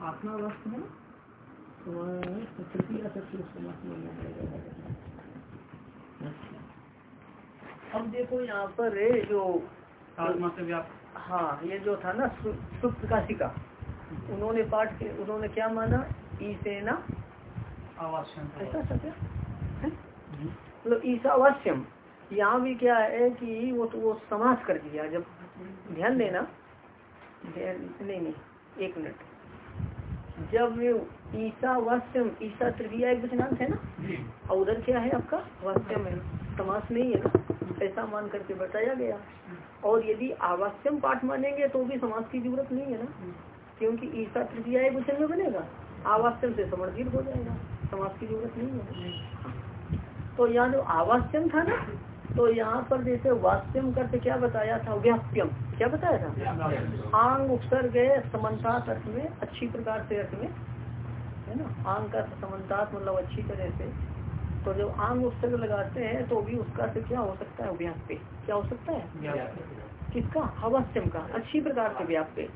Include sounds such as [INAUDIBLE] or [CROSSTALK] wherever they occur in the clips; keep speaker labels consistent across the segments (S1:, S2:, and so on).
S1: आत्मा वस्त है तो वह तृतीय पड़ेगा अच्छा।
S2: अब देखो यहाँ पर जो
S1: आत्मा से व्याप्त
S2: हाँ ये जो था ना सुप्त काशिका उन्होंने पाठ के उन्होंने क्या माना? ईसेना। सेना
S1: आवासन
S2: ऐसा सब है? मतलब ईसावास्यम यहाँ भी क्या है कि वो तो वो समास कर दिया। जब ध्यान देना। नहीं नहीं एक मिनट। जब ईसा वास्यम ईसा तृतीया एक वचनांत है ना? और उधर क्या है आपका? वास्यम है समास नहीं है ना? ऐसा मान करके बताया गया। और यदि आवास्यम पाठ मानेंगे तो भी समाज की ज़रूरत नहीं है ना? क्योंकि ईसा तृतीया एक वचन में बनेगा। आवास्यम से समर्थित हो जाएगा। समाज की ज़रूरत नहीं है। तो यहाँ जो आवास्यम था ना तो यहाँ पर जैसे वास्यम करते क्या बताया था? व्याप्यम। क्या बताया था? आंग उपसर्ग समन्ता अर्थ में अच्छी प्रकार से अर्थ में है ना? आंग का समन्तात मतलब अच्छी तरह से। तो जब आंग उपसर्ग लगाते हैं तो भी उसका से क्या हो सकता है व्याप्य क्या हो सकता है? किसका? अवश्यम का। अच्छी प्रकार से व्याप पे।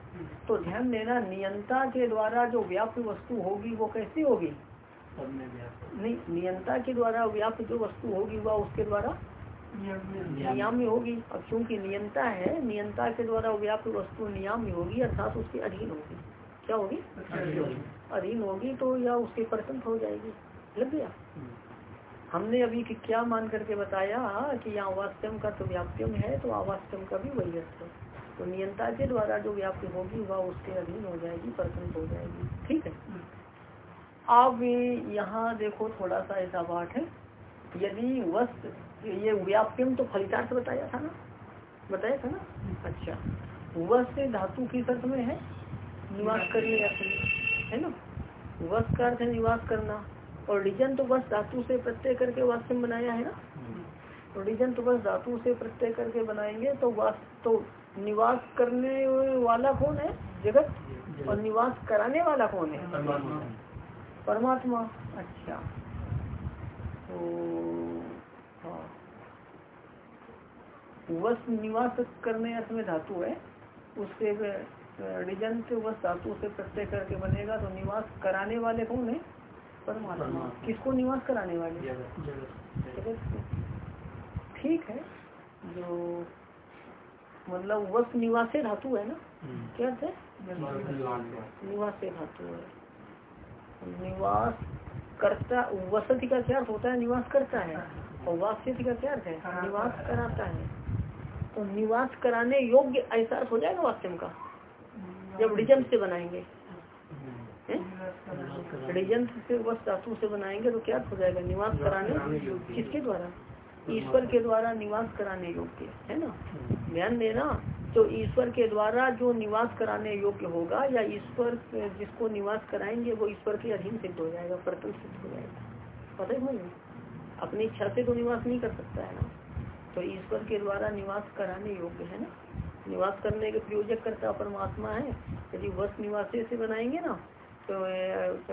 S2: तो ध्यान देना नियंता के द्वारा जो व्याप्य वस्तु होगी वो कैसी होगी? नहीं नियंता के द्वारा व्याप्त जो वस्तु होगी वह उसके द्वारा नियम में होगी। और क्योंकि नियंता है नियंता के द्वारा व्याप्त वस्तु नियम में होगी अर्थात उसके अधीन होगी। क्या होगी? अधीन होगी। तो या उसके परतंत्र हो जाएगी। लग गया? हमने अभी कि क्या मान करके बताया कि यहाँ वास्तव का तो व्याप्यम है तो अवास्तव का भी वही अर्थ है। तो नियंता के द्वारा जो व्याप्ति होगी वह उसके अधीन हो जाएगी परतंत्र हो जाएगी। ठीक है? अब यहाँ देखो थोड़ा सा ऐसा बात है। यदि वस्त ये व्याप्यम तो फलितार्थ बताया था ना? बताया था ना? अच्छा। वस्त धातु की अर्थ में है? निवास करने में है ना? वस्त का अर्थ है निवास करना। और डिजन तो बस धातु से प्रत्यय करके वास्तव बनाया है ना? तो डिजन तो बस धातु से प्रत्यय करके बनाएँगे तो वास तो निवास करने वाला कौन है? जगत? और निवास कराने वाला कौन है? परमात्मा। अच्छा। वस निवास करने अर्थ में धातु है उससे रिजंत वस धातु से प्रत्यय करके बनेगा तो निवास कराने वाले कौन है? परमात्मा। किसको निवास कराने वाले? ठीक है जो मतलब वस निवास धातु है ना? क्या अर्थ है निवास धातु है। निवास करता वसति का क्या अर्थ होता है? निवास करता है। और वास्यति का क्या अर्थ है? निवास कराता है। तो निवास कराने योग्य ऐसा अर्थ हो जाएगा वास्तव का? जब रिजन से बनाएँगे। रिजन से वस धातु से बनाएँगे तो क्या हो जाएगा? निवास कराने किसके द्वारा? ईश्वर के द्वारा निवास कराने योग्य है ना? ध्यान देना। तो ईश्वर के द्वारा जो निवास कराने योग्य होगा या ईश्वर जिसको निवास कराएँगे, वो ईश्वर के अधीन सिद्ध हो जाएगा प्रतल सिद्ध हो जाएगा। पता ही अपनी इच्छा से तो निवास नहीं कर सकता है ना? तो ईश्वर के द्वारा निवास कराने योग्य है ना? निवास करने के प्रयोजक करता परमात्मा है। यदि वर्ष निवास से बनाएँगे ना तो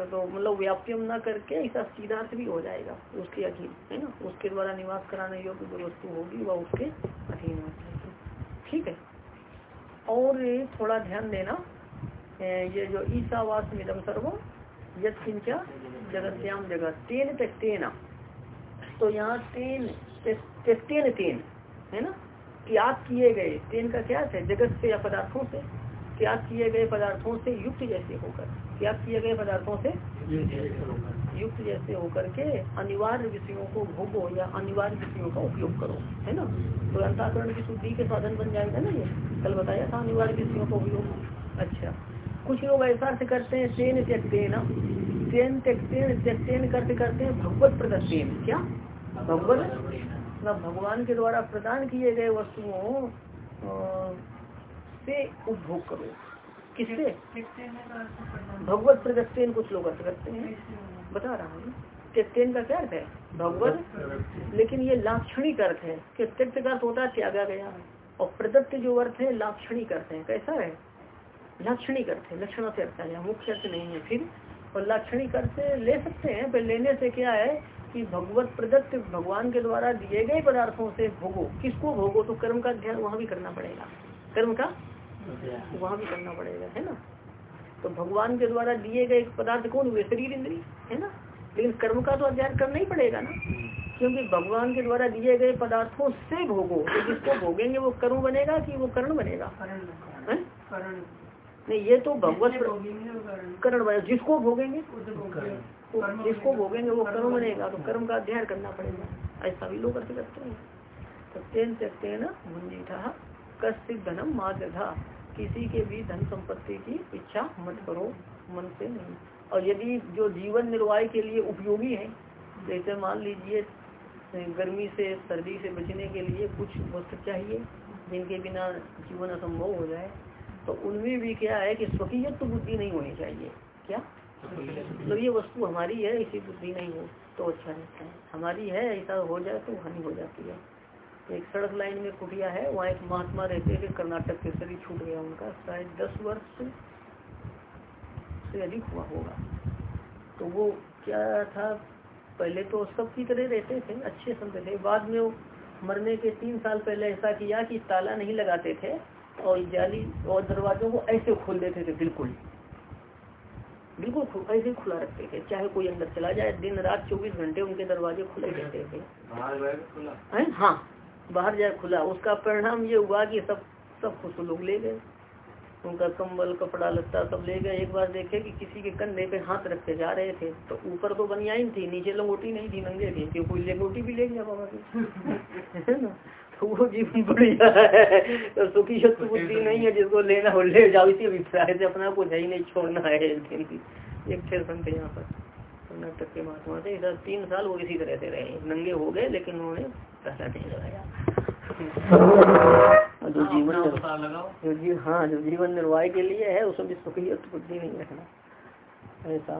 S2: तो मतलब व्याप्यम न करके ऐसा सीधा भी हो जाएगा, उसके अधीन, है ना? उसके द्वारा निवास कराने योग्य जो वस्तु होगी, वह उसके अधीन हो जाएगी। ठीक है? और थोड़ा ध्यान देना ये जो ईसावास मिदम सर्वो यद किंचा जगत्याम जगत। तेन त्यक्तेना तो यहाँ तेन त्यक्तेन तेन है ना? त्याग किए गए। तेन का क्या है? जगत से या पदार्थों से। त्याग किए गए पदार्थों से युक्त जैसे होकर। त्याग किए गए पदार्थों से युक्त जैसे होकर के अनिवार्य विषयों को भोगो या अनिवार्य विषयों का उपयोग करो है ना? तो अंताकरण की शुद्धि के साधन बन जाएगा ना ये? कल बताया था अनिवार्य विषयों का उपयोग। अच्छा। कुछ लोग ऐसा से करते हैं तेन त्यक्ते न तेन त्यक्तेन त्यक्तेन करते करते हैं भगवत प्रदत्तेन। क्या? भगवत? मतलब भगवान के द्वारा प्रदान किए गए वस्तुओं से उपभोग करो। किससे? भगवत प्रदत्तेन कुछ लोग अर्थ करते हैं। बता रहा हूँ त्यक्तेन का क्या अर्थ है? भगवत? लेकिन ये लाक्षणिक अर्थ है कि त्यक्त का अर्थ होता है त्यागा गया और प्रदत्त जो अर्थ है लाक्षणिक अर्थ है। कैसा है? लाक्षणिक अर्थ है लक्षण से अर्थ है मुख्य अर्थ नहीं है फिर। और लाक्षणिक अर्थ ले सकते हैं पर लेने से क्या है कि भगवत प्रदत्त भगवान के द्वारा दिए गए पदार्थों से भोगो। किसको भोगो? तो कर्म का ध्यान वहाँ भी करना पड़ेगा। कर्म का? वहाँ भी करना पड़ेगा है ना? तो भगवान के द्वारा दिए गए पदार्थ कौन हुए? शरीर इंद्री है ना? लेकिन कर्म का तो अध्ययन करना ही पड़ेगा ना। क्योंकि भगवान के द्वारा दिए गए पदार्थों से भोगो तो जिसको भोगेंगे वो कर्म बनेगा कि वो कर्ण बनेगा? नहीं ये तो भगवत कर्ण। बनेगा जिसको भोगेंगे? जिसको भोगेंगे वो कर्म बनेगा। तो कर्म का अध्ययन करना पड़ेगा। ऐसा भी लोग अर्थ करते हैं। सत्यन त्यक्तेन मुंजिठा कश्चित धनम माध्यधा किसी के भी धन संपत्ति की इच्छा मत करो, मन से नहीं। और यदि जो जीवन निर्वाह के लिए उपयोगी है, जैसे मान लीजिए, गर्मी से, सर्दी से बचने के लिए कुछ वस्त्र चाहिए, जिनके बिना जीवन असंभव हो जाए तो उनमें भी क्या है कि स्वकीय तो बुद्धि नहीं होनी चाहिए। क्या? मतलब ये वस्तु हमारी है, इसी बुद्धि नहीं हो तो अच्छा रहता है। हमारी है, ऐसा हो जाए तो हानि हो जाती है। एक सड़क लाइन में कुटिया है वहाँ एक महात्मा रहते थे कर्नाटक के शरीर छूट गया उनका। शायद दस वर्ष से अधिक हुआ होगा। तो वो क्या था पहले तो सब की तरह रहते थे अच्छे संत थे। बाद में वो मरने के तीन साल पहले ऐसा किया कि ताला नहीं लगाते थे और जाली और दरवाजों को ऐसे खोल देते थे बिल्कुल। बिल्कुल ऐसे खुला रखते थे। चाहे कोई अंदर चला जाए दिन रात चौबीस घंटे उनके दरवाजे खुले रहते थे। हाँ। बाहर जाए खुला। उसका परिणाम ये हुआ कि सब सब खुश लोग ले गए। उनका कंबल कपड़ा लगता सब ले गए। एक बार देखे कि किसी के कंधे पे हाथ रखते जा रहे थे। तो ऊपर तो बनियाइन थी नीचे लंगोटी नहीं थी नंगे थे क्यों? कोई लंगोटी भी ले गया बाबा की [LAUGHS] है ना? तो वो जीवन बढ़िया है। तो सुखी शत्रु बुद्धि नहीं है जिसको लेना हो ले जाओ। इसी अभिप्राय से अपना कुछ है ही नहीं छोड़ना है एक दिन। एक संत यहाँ पर। कर्नाटक के महात्मा थे। इधर तीन साल वो इसी तरह से रहे नंगे हो गए लेकिन उन्होंने पैसा नहीं लगाया। जो जीवन जो जी हाँ जो जीवन निर्वाह के लिए है उसमें भी सुखी बुद्धि नहीं रखना। ऐसा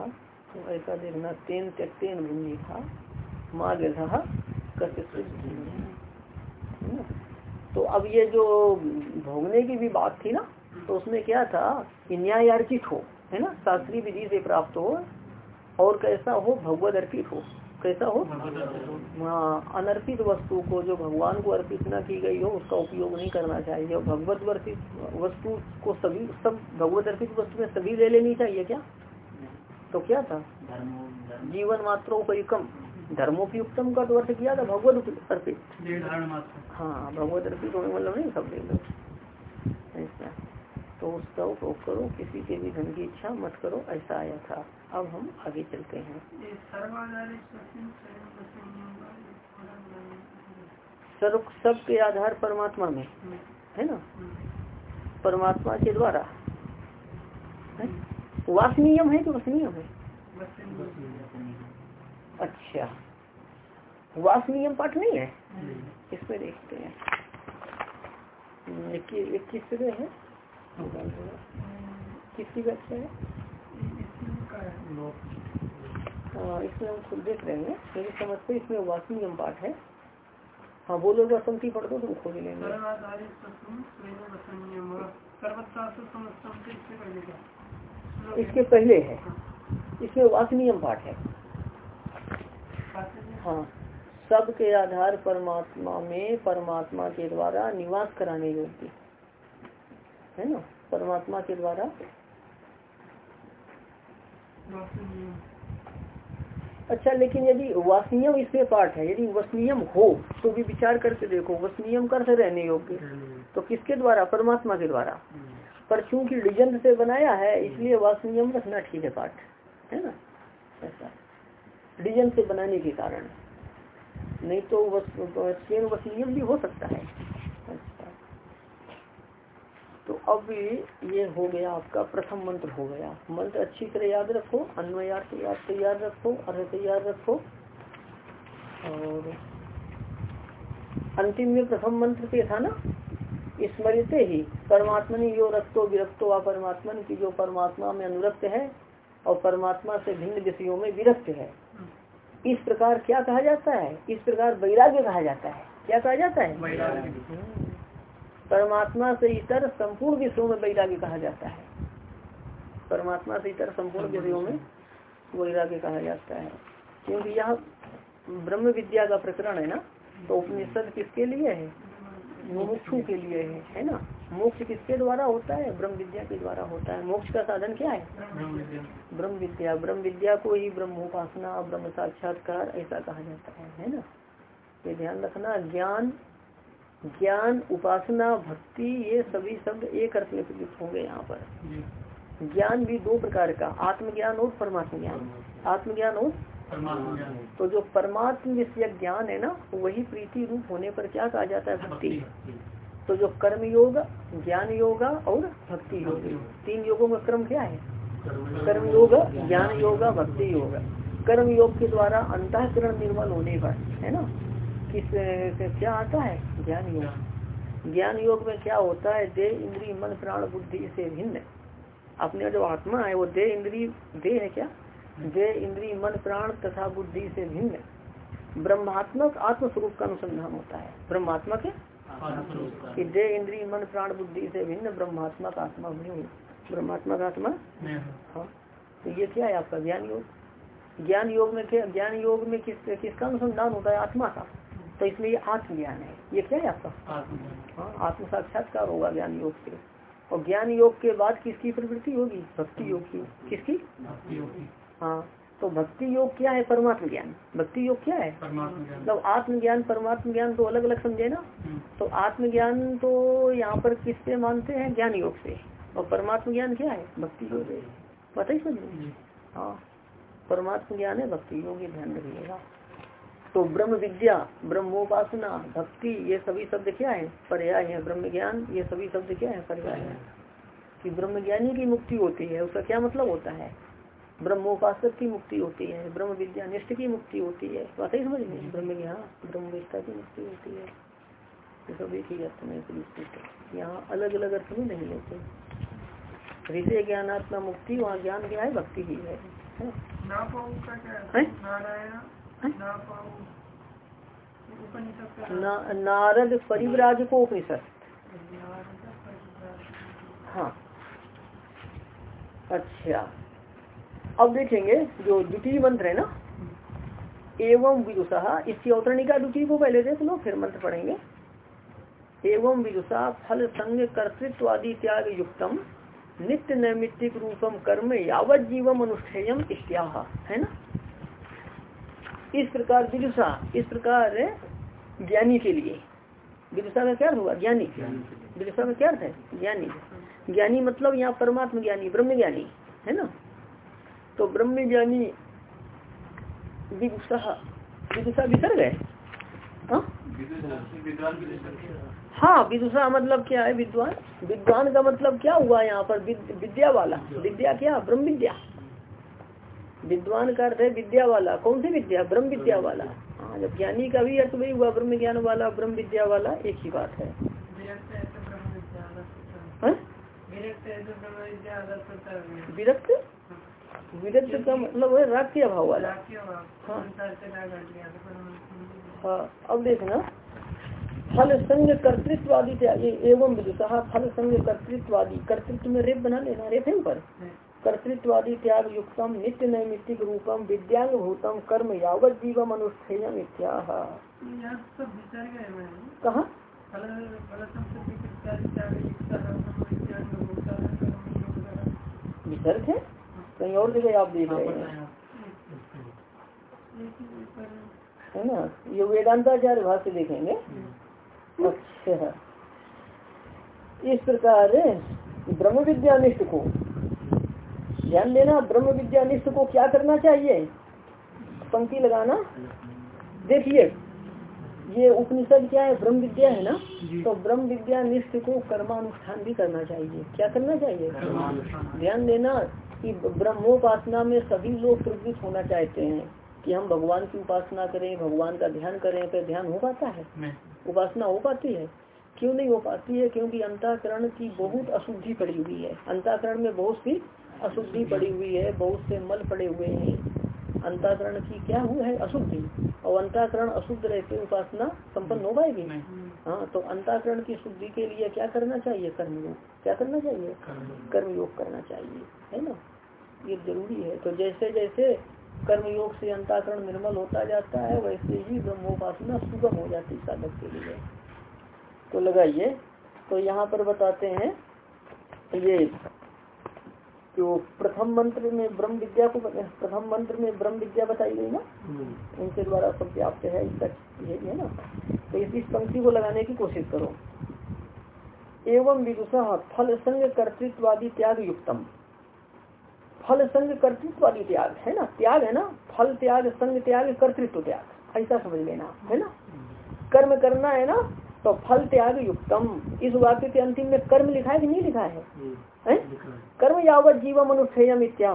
S2: तो ऐसा देखना तेन त्यक्तेन भूमि था माँ गधा तो अब ये जो भोगने की भी बात थी ना तो उसमें क्या था कि न्याय अर्चित हो है ना? शास्त्रीय विधि से प्राप्त हो और कैसा हो भगवत अर्पित हो कैसा हो? हाँ। अनर्पित वस्तु को जो भगवान को अर्पित न की गई हो उसका उपयोग नहीं करना चाहिए। और भगवत वर्षित वस्तु को सभी सब भगवत अर्पित वस्तु में सभी ले लेनी चाहिए क्या? तो क्या था? जीवन मात्रोपयुक्तम। धर्मोपयुक्तम का तो अर्थ किया था भगवत अर्पित। हाँ भगवत अर्पित होने मतलब नहीं सब ले लो। ऐसा। तो उसका उपयोग करो किसी के भी धन की इच्छा मत करो ऐसा आया था। अब हम आगे चलते हैं। सर्व सब के आधार परमात्मा में है ना? परमात्मा के द्वारा। वासनीयम है कि वसनीयम है? अच्छा। वासनीयम पाठ नहीं है? इसमें देखते हैं। इक्कीस जगह है। किसकी व्याख्या है? हाँ इसमें हम खुद देख रहे हैं। लेकिन समझते इसमें वासनीयम पाठ है। हाँ बोलो जो पंक्ति पढ़ दो तुम खोज लेंगे। इसके पहले है। इसमें वासनीयम पाठ है। हाँ सब के आधार परमात्मा में परमात्मा के द्वारा निवास कराने योग्य। है ना? परमात्मा के द्वारा। अच्छा लेकिन यदि वासनियम इसमें पाठ है, यदि वसनियम हो तो भी विचार करके देखो, वसनियम कर से रहने योग्य तो किसके द्वारा? परमात्मा के द्वारा। पर चूँकि डिजन से बनाया है, इसलिए वासनियम रखना ठीक है पाठ, है ना? ऐसा। डिजन से बनाने के कारण। नहीं तो वसनियम भी हो सकता है तो अब ये हो गया आपका प्रथम मंत्र हो गया। मंत्र अच्छी तरह याद रखो अन्वयार्थ याद तैयार रखो अर्थ तैयार रखो। और अंतिम में प्रथम मंत्र पे था ना? स्मृत ही परमात्मा यो रक्तो विरक्तो व परमात्मा की जो परमात्मा में अनुरक्त है और परमात्मा से भिन्न विषयों में विरक्त है। इस प्रकार क्या कहा जाता है? इस प्रकार वैराग्य कहा जाता है। क्या कहा जाता है? परमात्मा से इतर संपूर्ण विषयों में वैराग्य कहा जाता है। परमात्मा से इतर संपूर्ण विषयों में वैराग्य कहा जाता है। क्योंकि यह ब्रह्म विद्या का प्रकरण है ना तो उपनिषद किसके लिए है? मुमुक्षु के लिए है है ना? मोक्ष किसके द्वारा होता है? ब्रह्म विद्या के द्वारा होता है। मोक्ष का साधन क्या है? ब्रह्म विद्या। ब्रह्म विद्या। को ही ब्रह्मोपासना ब्रह्म साक्षात्कार ऐसा कहा जाता है है ना? ये ध्यान रखना ज्ञान ज्ञान उपासना भक्ति ये सभी शब्द एक अर्थ में प्रयुक्त होंगे यहाँ पर। ज्ञान भी दो प्रकार का आत्मज्ञान और परमात्म ज्ञान आत्मज्ञान और तो जो परमात्म विषय ज्ञान है ना वही प्रीति रूप होने पर क्या कहा जाता है? भक्ति। तो जो कर्म योग ज्ञान योगा और भक्ति योग। तीन योगों का क्रम क्या है? कर्म योग ज्ञान योगा भक्ति योग। कर्म योग के द्वारा अंतःकरण निर्मल होने पर है ना? किस क्या आता है? ज्ञान योग। ज्ञान। योग में क्या होता है? देह इंद्री मन प्राण बुद्धि से भिन्न अपने जो आत्मा है वो देह इंद्री देह है क्या? देह इंद्री मन प्राण तथा बुद्धि से भिन्न ब्रह्मात्मक आत्म स्वरूप का अनुसंधान होता है। ब्रह्मात्मक कि? देह इंद्री मन प्राण बुद्धि से भिन्न ब्रह्मात्मक आत्मा में ब्रह्मात्मक आत्मा? हाँ। तो ये क्या है आपका ज्ञान योग? ज्ञान योग में क्या ज्ञान योग में किस किसका अनुसंधान होता है? आत्मा का। तो इसमें ये आत्मज्ञान है। ये क्या है आपका? हाँ। आत्म साक्षात्कार होगा ज्ञान योग से। और ज्ञान योग के बाद किसकी प्रवृत्ति होगी? भक्ति योग की। किसकी? हाँ तो भक्ति योग क्या है? परमात्म ज्ञान। भक्ति योग क्या है? मतलब आत्मज्ञान परमात्म ज्ञान तो अलग अलग समझे ना? तो आत्मज्ञान तो यहाँ पर किससे मानते हैं? ज्ञान योग से। और परमात्म ज्ञान क्या है? भक्ति योग है पता ही समझे हाँ। परमात्म ज्ञान है भक्ति योग ध्यान रखिएगा। तो ब्रह्म विद्या ब्रह्मोपासना भक्ति ये सभी शब्द क्या है? पर्याय है। ब्रह्म ज्ञान ये सभी शब्द क्या है? पर्याय है। कि ब्रह्म ज्ञानी की मुक्ति होती है उसका क्या मतलब होता है? ब्रह्मोपासक की मुक्ति होती है ब्रह्म विद्या निष्ठ की मुक्ति होती है। बात ही समझ लीजिए ब्रह्म ज्ञान ब्रह्म विद्या की मुक्ति होती है। ये सब एक ही अर्थ में यहाँ अलग अलग अर्थ में नहीं लेते। हृदय ज्ञानात्मा मुक्ति वहाँ ज्ञान क्या है? भक्ति ही है, नारद परिवराज को उपनिषद। हाँ। अच्छा। अब देखेंगे जो द्वितीय मंत्र है ना, एवं विदुषा, इसकी अवतरणिका द्वितीय को पहले देख लो, फिर मंत्र पढ़ेंगे। एवं विदुषा, फल संग कर्तृत्व आदि त्याग युक्तम, नित्य नैमित्तिक रूपम कर्म यावत जीवम अनुष्ठेयम इत्या है ना? इस प्रकार विदुषा, इस प्रकार ज्ञानी के लिए। विदुषा का क्या हुआ? ज्ञानी। विदुषा का क्या अर्थ है? ज्ञानी। ज्ञानी मतलब यहाँ परमात्मा ज्ञानी, ब्रह्म ज्ञानी, है ना? तो ब्रह्म ज्ञानी विदुषा विदुषा विसर्ग है? हाँ विदुषा मतलब क्या है? विद्वान। विद्वान का मतलब क्या हुआ यहाँ पर? विद्या वाला। विद्या क्या? ब्रह्म विद्या। विद्वान का अर्थ है विद्या वाला। कौन सी विद्या? ब्रह्म विद्या वाला। हाँ जब ज्ञानी का भी अर्थ वही हुआ ब्रह्म ज्ञान वाला ब्रह्म विद्या वाला एक ही बात है। विरक्त? विरक्त का मतलब है राग के अभाव वाला। हाँ। हाँ अब देखना। फल संग कर्तृत्वादी एवं विदुषा फल संग कर्तृत्वादी कर्तृत्व में रेप बना लेना रेप है ऊपर। कर्तृत्वादी त्याग युक्तम, नित्य नैमित्तिक रूपम, विद्यांग भूतम, कर्म यावत जीवम अनुष्ठेय इत्या कहा? विसर्ग है? कहीं और जगह आप देख रहे हैं। है ना? ये वेदांताचार्य भाष्य देखेंगे। अच्छा। इस प्रकार ब्रह्म विद्यानिष्ठ को ध्यान देना ब्रह्म विद्यानिष्ठ को क्या करना चाहिए? पंक्ति लगाना। देखिए ये उपनिषद क्या है? ब्रह्म विद्या है ना? तो ब्रह्म विद्या निष्ठ को कर्मानुष्ठान भी करना चाहिए। क्या करना चाहिए? ध्यान देना कि ब्रह्मोपासना में सभी लोग प्रवृत्त होना चाहते हैं कि हम भगवान की उपासना करें भगवान का ध्यान करें तो ध्यान हो पाता है? उपासना हो पाती है? क्यों नहीं हो पाती है? क्योंकि अंताकरण की बहुत अशुद्धि पड़ी हुई है। अंताकरण में बहुत सी अशुद्धि पड़ी हुई है बहुत से मल पड़े हुए हैं। अंताकरण की क्या हुआ है? अशुद्धि। और अंताकरण अशुद्ध रहते उपासना संपन्न हो पाएगी? हाँ तो अंताकरण की शुद्धि के लिए क्या करना चाहिए? कर्मयोग क्या करना चाहिए? कर्मयोग करना चाहिए। है ना? ये ज़रूरी है। तो जैसे जैसे कर्मयोग से अंताकरण निर्मल होता जाता है वैसे ही ब्रह्मोपासना सुगम हो जाती साधक के लिए। तो लगाइए। तो यहाँ पर बताते हैं ये जो प्रथम मंत्र में ब्रह्म विद्या को प्रथम मंत्र में ब्रह्म विद्या बताई गई ना? उनके द्वारा सब व्याप्त है इसका यही है ना? तो इस, इस पंक्ति को लगाने की कोशिश करो। एवं विदुषा फल संग कर्तृत्वादी त्याग युक्तम। फल संग कर्तृत्वादी त्याग है ना? त्याग है ना? फल त्याग संग त्याग कर्तृत्व त्याग। ऐसा समझ लेना है ना? कर्म करना है ना? तो फल त्याग युक्तम। इस वाक्य के अंतिम में कर्म लिखा है कि नहीं लिखा है, है? कर्म यावत जीव मनुष्यम इत्या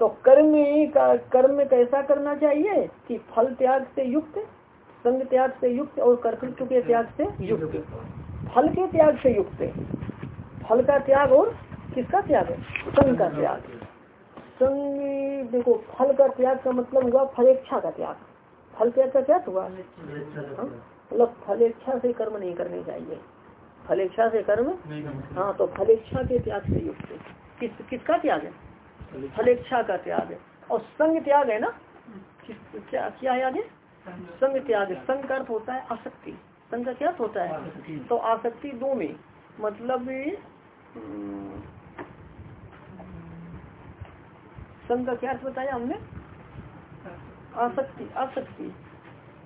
S2: तो कर्म का कर्म कैसा करना चाहिए? कि फल त्याग से युक्त संग त्याग से युक्त और कर्तृत्व के त्याग से युक्त। फल के त्याग से युक्त। फल का त्याग और किसका त्याग है? संग का त्याग। संग देखो फल का त्याग का मतलब हुआ फलेच्छा का त्याग। फल त्याग का क्या हुआ? मतलब फलेच्छा से कर्म नहीं करने चाहिए। फलेच्छा से कर्म हाँ तो फलेच्छा के त्याग से युक्त किस किसका त्याग है? फलेच्छा का त्याग है। और संग त्याग है ना? क्या क्या याद है? संग त्याग संग का अर्थ होता है आसक्ति। संग का क्या होता है? तो आसक्ति दो में। मतलब संग का क्या अर्थ बताया हमने? आसक्ति आसक्ति।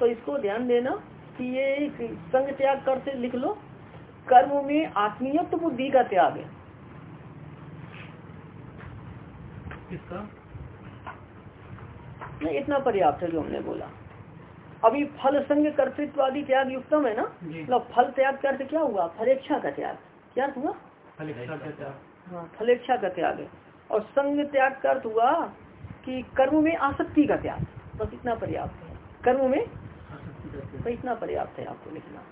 S2: तो इसको ध्यान देना। कि ये संग त्याग करते लिख लो। कर्म में आत्मीयत्व बुद्धि का त्याग है।
S1: किसका?
S2: नहीं इतना पर्याप्त है जो हमने बोला। अभी फल संग कर्तृत्व आदि त्याग युक्तम है ना? मतलब फल त्याग का अर्थ क्या हुआ? फलेच्छा का त्याग। क्या अर्थ हुआ? हाँ फलेच्छा का त्याग है। और संग त्याग का अर्थ हुआ कि कर्म में आसक्ति का त्याग। बस इतना पर्याप्त है। कर्म में तो इतना पर्याप्त है आपको लिखना।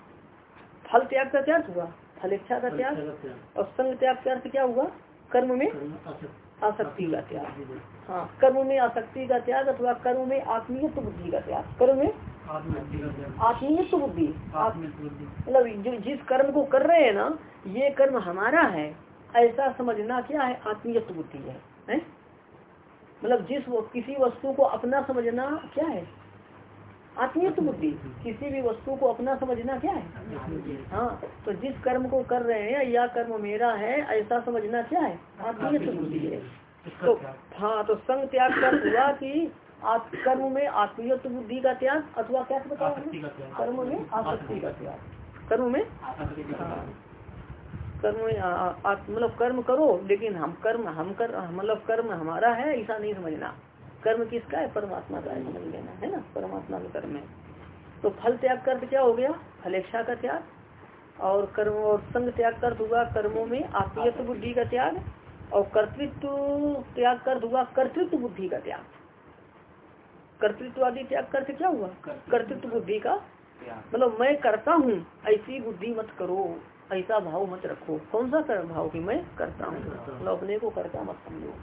S2: फल त्याग का क्या हुआ फल इच्छा का त्याग और संग त्याग का अर्थ क्या हुआ? कर्म में आसक्ति। का त्याग। हाँ कर्म में आसक्ति का त्याग अथवा कर्म में आत्मीय बुद्धि का त्याग। कर्म में आत्मीय बुद्धि। मतलब जो जिस कर्म को कर रहे हैं ना ये कर्म हमारा है ऐसा समझना क्या है? आत्मीय बुद्धि है, है? मतलब जिस किसी वस्तु को अपना समझना क्या है? आत्मीय बुद्धि किसी भी वस्तु को अपना समझना क्या है? हाँ तो जिस कर्म को कर रहे हैं या कर्म मेरा है ऐसा समझना क्या है? आत्मीय बुद्धि है। तो हाँ तो संग त्याग कर हुआ कि आप कर्म में आत्मीय बुद्धि का त्याग अथवा क्या बताओ कर्म में आसक्ति का त्याग। कर्म में। कर्म मतलब कर्म करो लेकिन हम कर्म हम कर मतलब कर्म हमारा है ऐसा नहीं समझना। कर्म किसका है? परमात्मा का है समझ लेना है ना? परमात्मा का कर्म है। तो फल त्याग कर क्या हो गया? फलेक्षा का त्याग। और कर्म और संग त्याग कर हुआ कर्मों में आत्मीय बुद्धि का त्याग और कर्तृत्व त्याग कर हुआ कर्तृत्व बुद्धि का त्याग। कर्तृत्व आदि त्याग करके क्या हुआ? कर्तृत्व बुद्धि का मतलब मैं करता हूँ ऐसी बुद्धि मत करो ऐसा भाव मत रखो। कौन सा कर भाव की मैं करता हूँ? मतलब अपने को करता मत समझो।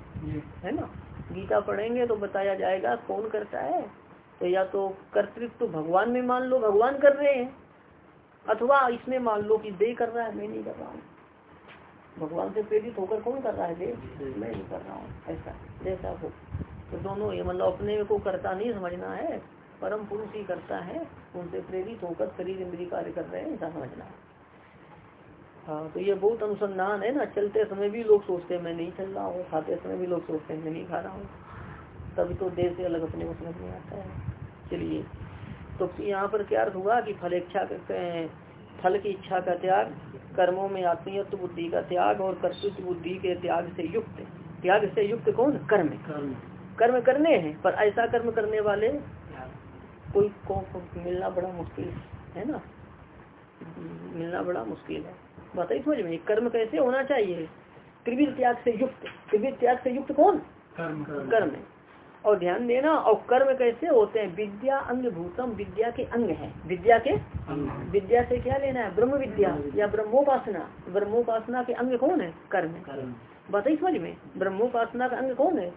S2: है ना? गीता पढ़ेंगे तो बताया जाएगा कौन करता है। तो या तो कर्तृत्व तो भगवान में मान लो भगवान कर रहे हैं। अथवा इसमें मान लो कि दे कर रहा है मैं नहीं कर रहा हूँ। भगवान से प्रेरित होकर कौन कर रहा है दे मैं नहीं कर रहा हूँ। ऐसा जैसा हो। तो दोनों ये मतलब अपने को करता नहीं समझना है। परम पुरुष ही करता है उनसे प्रेरित होकर शरीर इंद्री कार्य कर रहे हैं ऐसा समझना। हाँ तो ये बहुत अनुसंधान है ना चलते समय भी लोग सोचते हैं मैं नहीं चल रहा हूँ खाते समय भी लोग सोचते हैं मैं नहीं खा रहा हूँ। तभी तो देर से अलग अपने को समझ में आता है। चलिए तो यहाँ पर क्या अर्थ हुआ कि फल इच्छा फल की इच्छा का त्याग कर्मों में आत्मीयत्व बुद्धि का त्याग और कर्तृत्व बुद्धि के त्याग से युक्त। त्याग से युक्त कौन? कर्म। कर्म। कर्म करने हैं पर ऐसा कर्म करने वाले कोई को मिलना बड़ा मुश्किल है ना? मिलना बड़ा मुश्किल है। बताइए समझ में? कर्म कैसे होना चाहिए? त्रिविध त्याग से युक्त। त्रिविध त्याग से युक्त कौन? कर्म। कर्म और ध्यान देना और कर्म कैसे होते हैं? विद्या अंग भूतम विद्या के अंग है। विद्या के विद्या से क्या लेना है? ब्रह्म विद्या या ब्रह्मोपासना? ब्रह्मोपासना के अंग कौन है? कर्म बताइए समझ में? ब्रह्मोपासना का अंग कौन है?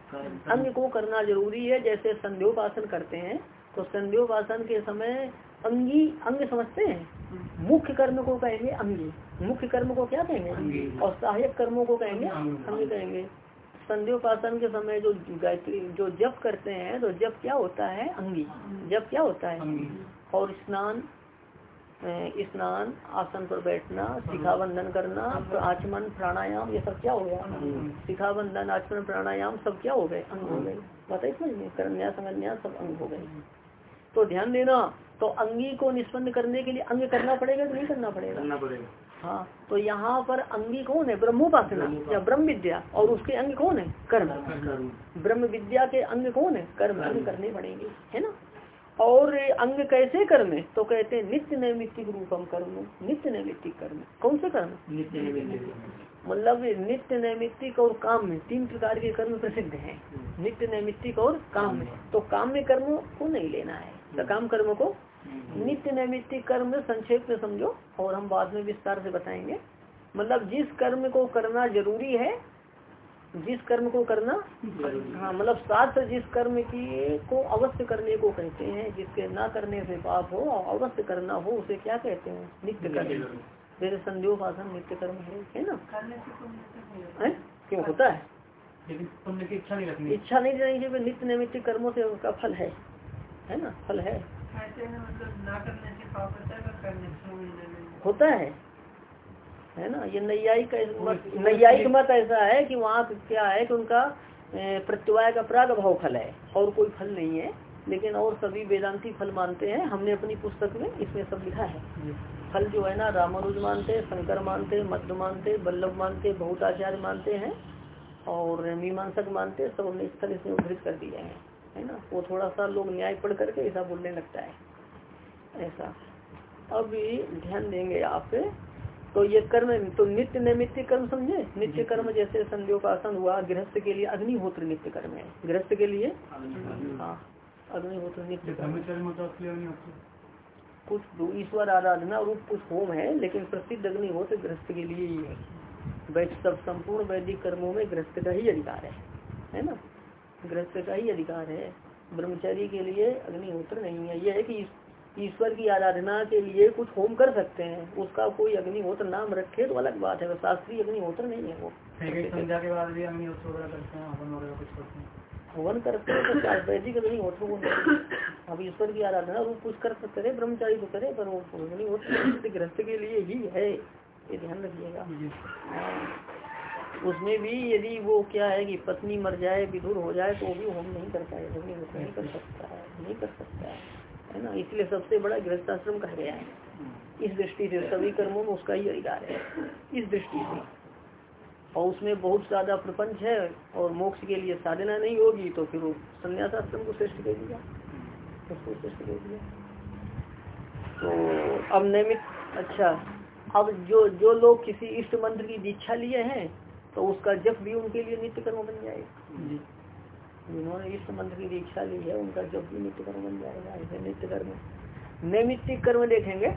S2: अंग को करना ज़रूरी है जैसे संध्योपासन करते हैं। तो संध्योपासन के समय अंगी अंग समझते हैं? मुख्य कर्म को कहेंगे अंगी। मुख्य कर्म को क्या कहेंगे? और सहायक कर्मों को कहेंगे? अंग। कहेंगे। संध्योपासन के समय जो गायत्री जो जप करते हैं तो जप क्या होता है? अंगी। जप क्या होता है? और स्नान स्नान आसन पर बैठना शिखा बंधन करना आचमन प्राणायाम ये सब क्या हो गया? शिखा बंधन आचमन प्राणायाम सब क्या हो गए? अंग हो गए। बताइए समझ में सब अंग हो गए। तो ध्यान देना तो अंगी को निष्पन्न करने के लिए अंग करना पड़ेगा कि नहीं करना पड़ेगा?
S1: करना पड़ेगा।
S2: हाँ तो यहाँ पर अंगी कौन है? ब्रह्मोपासना या ब्रह्म विद्या और उसके अंग कौन है? कर्म। ब्रह्म विद्या के अंग कौन है? कर्म। अंग करने पड़ेंगे है ना? और अंग कैसे कर्म है? तो कहते हैं नित्य नैमित्तिक रूपम कर्म। नित्य नैमित्तिक कर्म। कौन से कर्म?
S1: नित्य
S2: मतलब नित्य नैमित्तिक और काम में तीन प्रकार के कर्म प्रसिद्ध हैं। नित्य नैमित्तिक और काम में। तो काम में कर्म को नहीं लेना है। तो काम कर्म को नित्य नैमित्तिक कर्म संक्षेप में समझो और हम बाद में विस्तार से बताएँगे। मतलब जिस कर्म को करना ज़रूरी है जिस कर्म को करना हाँ मतलब शास्त्र जिस कर्म की को अवश्य करने को कहते हैं जिसके ना करने से पाप हो और अवश्य करना हो उसे क्या कहते हैं? नित्य कर्म। जैसे संध्योपासन नित्य कर्म है है ना? है? क्यों होता है?
S1: इच्छा नहीं रखनी।
S2: इच्छा नहीं रहनी चाहिए नित्य नैमित्तिक कर्मों से उसका फल है। है ना फल है। होता है है। ना ये नैयायिक मत नैयायिक मत ऐसा है कि वहाँ क्या है कि उनका प्रत्यवाय का प्राग भाव फल है और कोई फल नहीं है। लेकिन और सभी वेदांती फल मानते हैं। हमने अपनी पुस्तक में इसमें सब लिखा है। फल जो है ना रामानुज मानते शंकर मानते मध्य मानते बल्लभ मानते बहुत आचार्य मानते हैं और मीमांसक मानते सब हमने स्थल इसमें उद्धृत कर दिए हैं। है ना? वो थोड़ा सा लोग न्याय पढ़ करके ऐसा बोलने लगता है। ऐसा। अभी ध्यान देंगे आप। तो ये कर्म तो नित्य नैमित्य कर्म समझे? नित्य कर्म जैसे संध्योपासन हुआ गृहस्थ के लिए अग्निहोत्र नित्य कर्म है। गृहस्थ के लिए? हाँ। अग्निहोत्र नित्य कर्म। कुछ ईश्वर आराधना रूप कुछ होम है लेकिन प्रसिद्ध अग्निहोत्र गृहस्थ के लिए ही है। सब संपूर्ण वैदिक कर्मों में गृहस्थ का ही अधिकार है। है ना? गृहस्थ का ही अधिकार है। ब्रह्मचारी के लिए अग्निहोत्र नहीं है। यह है कि ईश्वर की आराधना के लिए कुछ होम कर सकते हैं। उसका कोई अग्निहोत्र नाम रखे तो अलग बात है। शास्त्रीय अग्निहोत्र नहीं है वो।
S1: संध्या के बाद भी अग्निहोत्र करते हैं हवन करते हैं
S2: तो वैदिक अग्निहोत्र को अब ईश्वर की आराधना वो कुछ कर सकते हैं ब्रह्मचारी तो करे पर वो अग्निहोत्र गृहस्थ के लिए ही है। ये ध्यान रखिएगा। उसमें भी यदि वो क्या है कि पत्नी मर जाए, विधुर हो जाए तो वो भी होम नहीं कर पाए अग्निहोत्र नहीं कर सकता है, नहीं कर सकता है है ना? इसलिए सबसे बड़ा गृहस्थाश्रम कहा गया है। इस दृष्टि से सभी कर्मों में उसका ही अधिकार है। इस दृष्टि से। और उसमें बहुत ज़्यादा प्रपंच है और मोक्ष के लिए साधना नहीं होगी तो फिर वो संन्यासाश्रम को श्रेष्ठ कर दिया। उसको श्रेष्ठ कर दिया। तो अब नियमित अच्छा अब जो जो लोग किसी इष्ट मंत्र की दीक्षा लिए हैं तो उसका जप भी उनके लिए नित्य कर्म बन जाएगा। जिन्होंने इस मंत्र की दीक्षा ली है उनका जब भी नित्य कर्म बन जाएगा ऐसे नित्य कर्म नैमित्तिक कर्म देखेंगे।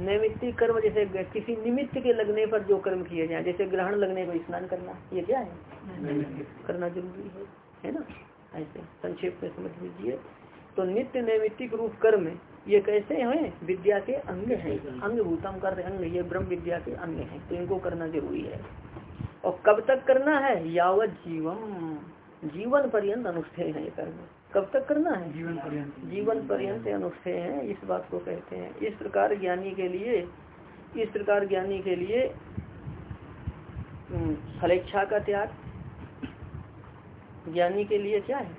S2: नैमित्तिक कर्म जैसे किसी निमित्त के लगने पर जो कर्म किए जाए जैसे ग्रहण लगने पर स्नान करना ये क्या है? करना ज़रूरी है है ना? ऐसे संक्षेप में समझ लीजिए। तो नित्य नैमित्तिक रूप कर्म ये कैसे हैं? विद्या के अंग हैं। अंग भूतम कर अंग ये ब्रह्म विद्या के अंग हैं तो इनको करना ज़रूरी है। और कब तक करना है? यावत जीवम। जीवन पर्यंत अनुष्ठेय है ये कर्म। कब तक करना है?
S1: जीवन पर्यंत।
S2: जीवन पर्यंत अनुष्ठेय है इस बात को कहते हैं। इस प्रकार ज्ञानी के लिए इस प्रकार ज्ञानी के लिए फलेच्छा का त्याग। ज्ञानी के लिए क्या है?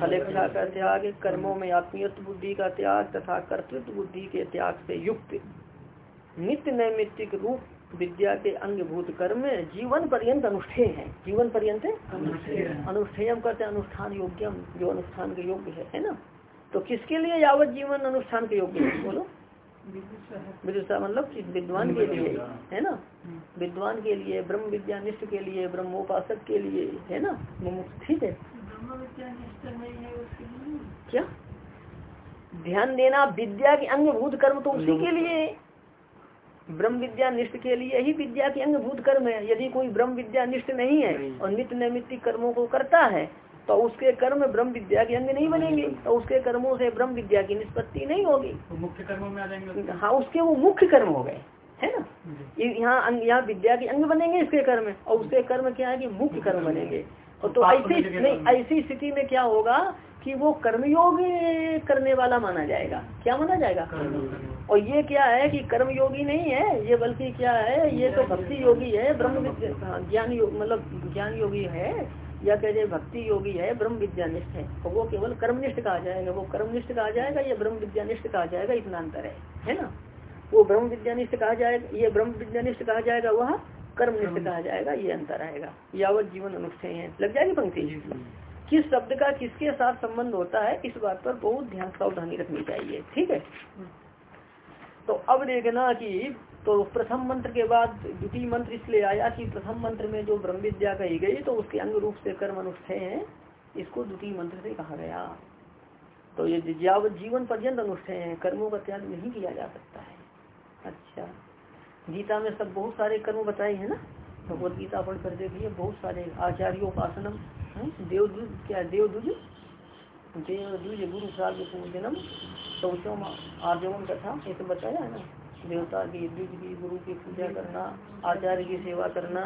S2: फलेच्छा का त्याग। कर्मों में आत्मीयत्व बुद्धि का त्याग तथा कर्तृत्व बुद्धि के त्याग से युक्त। नित्य नैमित्तिक रूप विद्या के अंग भूत कर्म जीवन पर्यंत अनुष्ठेय है। जीवन पर्यंत अनुष्ठेयम करते अनुष्ठान योग्यम, जो अनुष्ठान के योग्य है है ना? तो किसके लिए यावत जीवन अनुष्ठान के योग्य है? बोलो। विदुषा मतलब विद्वान के लिए, है ना? विद्वान के लिए, ब्रह्म विद्यानिष्ठ के लिए, ब्रह्मोपासक के लिए, है ना? ठीक है। क्या? ध्यान देना विद्या के अंग भूत कर्म तो उसी के लिए। ब्रह्म विद्या निष्ठ के लिए ही विद्या के अंग भूत कर्म है। यदि कोई ब्रह्म विद्या निष्ठ नहीं है और नित्य नैमित्तिक कर्मों को करता है तो उसके कर्म ब्रह्म विद्या के अंग नहीं बनेंगे। तो उसके कर्मों से ब्रह्म विद्या की निष्पत्ति नहीं होगी।
S1: तो मुख्य कर्मों में आ जाएँगे
S2: हाँ उसके वो मुख्य कर्म हो गए है ना? यहाँ यहाँ विद्या के अंग बनेंगे इसके कर्म और उसके कर्म क्या है कि मुख्य कर्म बनेंगे। और तो ऐसी नहीं ऐसी स्थिति में क्या होगा कि वो कर्मयोग करने वाला माना जाएगा। क्या माना जाएगा? और ये क्या है कि कर्म योगी नहीं है ये बल्कि क्या है ये तो भक्ति योगी। है ब्रह्म हाँ, ज्ञान योग मतलब ज्ञान योगी है या कहते भक्ति योगी है ब्रह्म विद्यानिष्ठ है। तो वो केवल कर्मनिष्ठ कहा जाएगा। वो कर्मनिष्ठ कहा जाएगा या ब्रह्म विद्यानिष्ठ कहा जाएगा इतना अंतर है। है ना? वो ब्रह्म विद्यानिष्ठ कहा जाएगा ये ब्रह्म विद्यानिष्ठ कहा जाएगा वह कर्मनिष्ठ कहा जाएगा ये अंतर आएगा। यावत जीवन अनुष्ठेय है। लग जाएगी पंक्ति? किस शब्द का किसके साथ संबंध होता है इस बात पर बहुत ध्यान सावधानी रखनी चाहिए ठीक है? तो अब देखना कि तो प्रथम मंत्र के बाद द्वितीय मंत्र इसलिए आया कि प्रथम मंत्र में जो ब्रह्म विद्या कही गई तो उसके अंग रूप से कर्म अनुष्ठे है इसको द्वितीय मंत्र से कहा गया। तो ये यावत जीवन पर्यंत अनुष्ठे हैं कर्मों का त्याग नहीं किया जा सकता है। अच्छा। गीता में सब बहुत सारे कर्म बताए हैं ना? भगवत गीता पढ़ कर देखिए बहुत सारे आचार्योपासनम देवदुज क्या देवदुज? देवदुज गुरु श्राद्ध पूजनम शौचम आर्जवन कथा ये तो बताया है ना? देवता की द्विज की गुरु की पूजा करना आचार्य की सेवा करना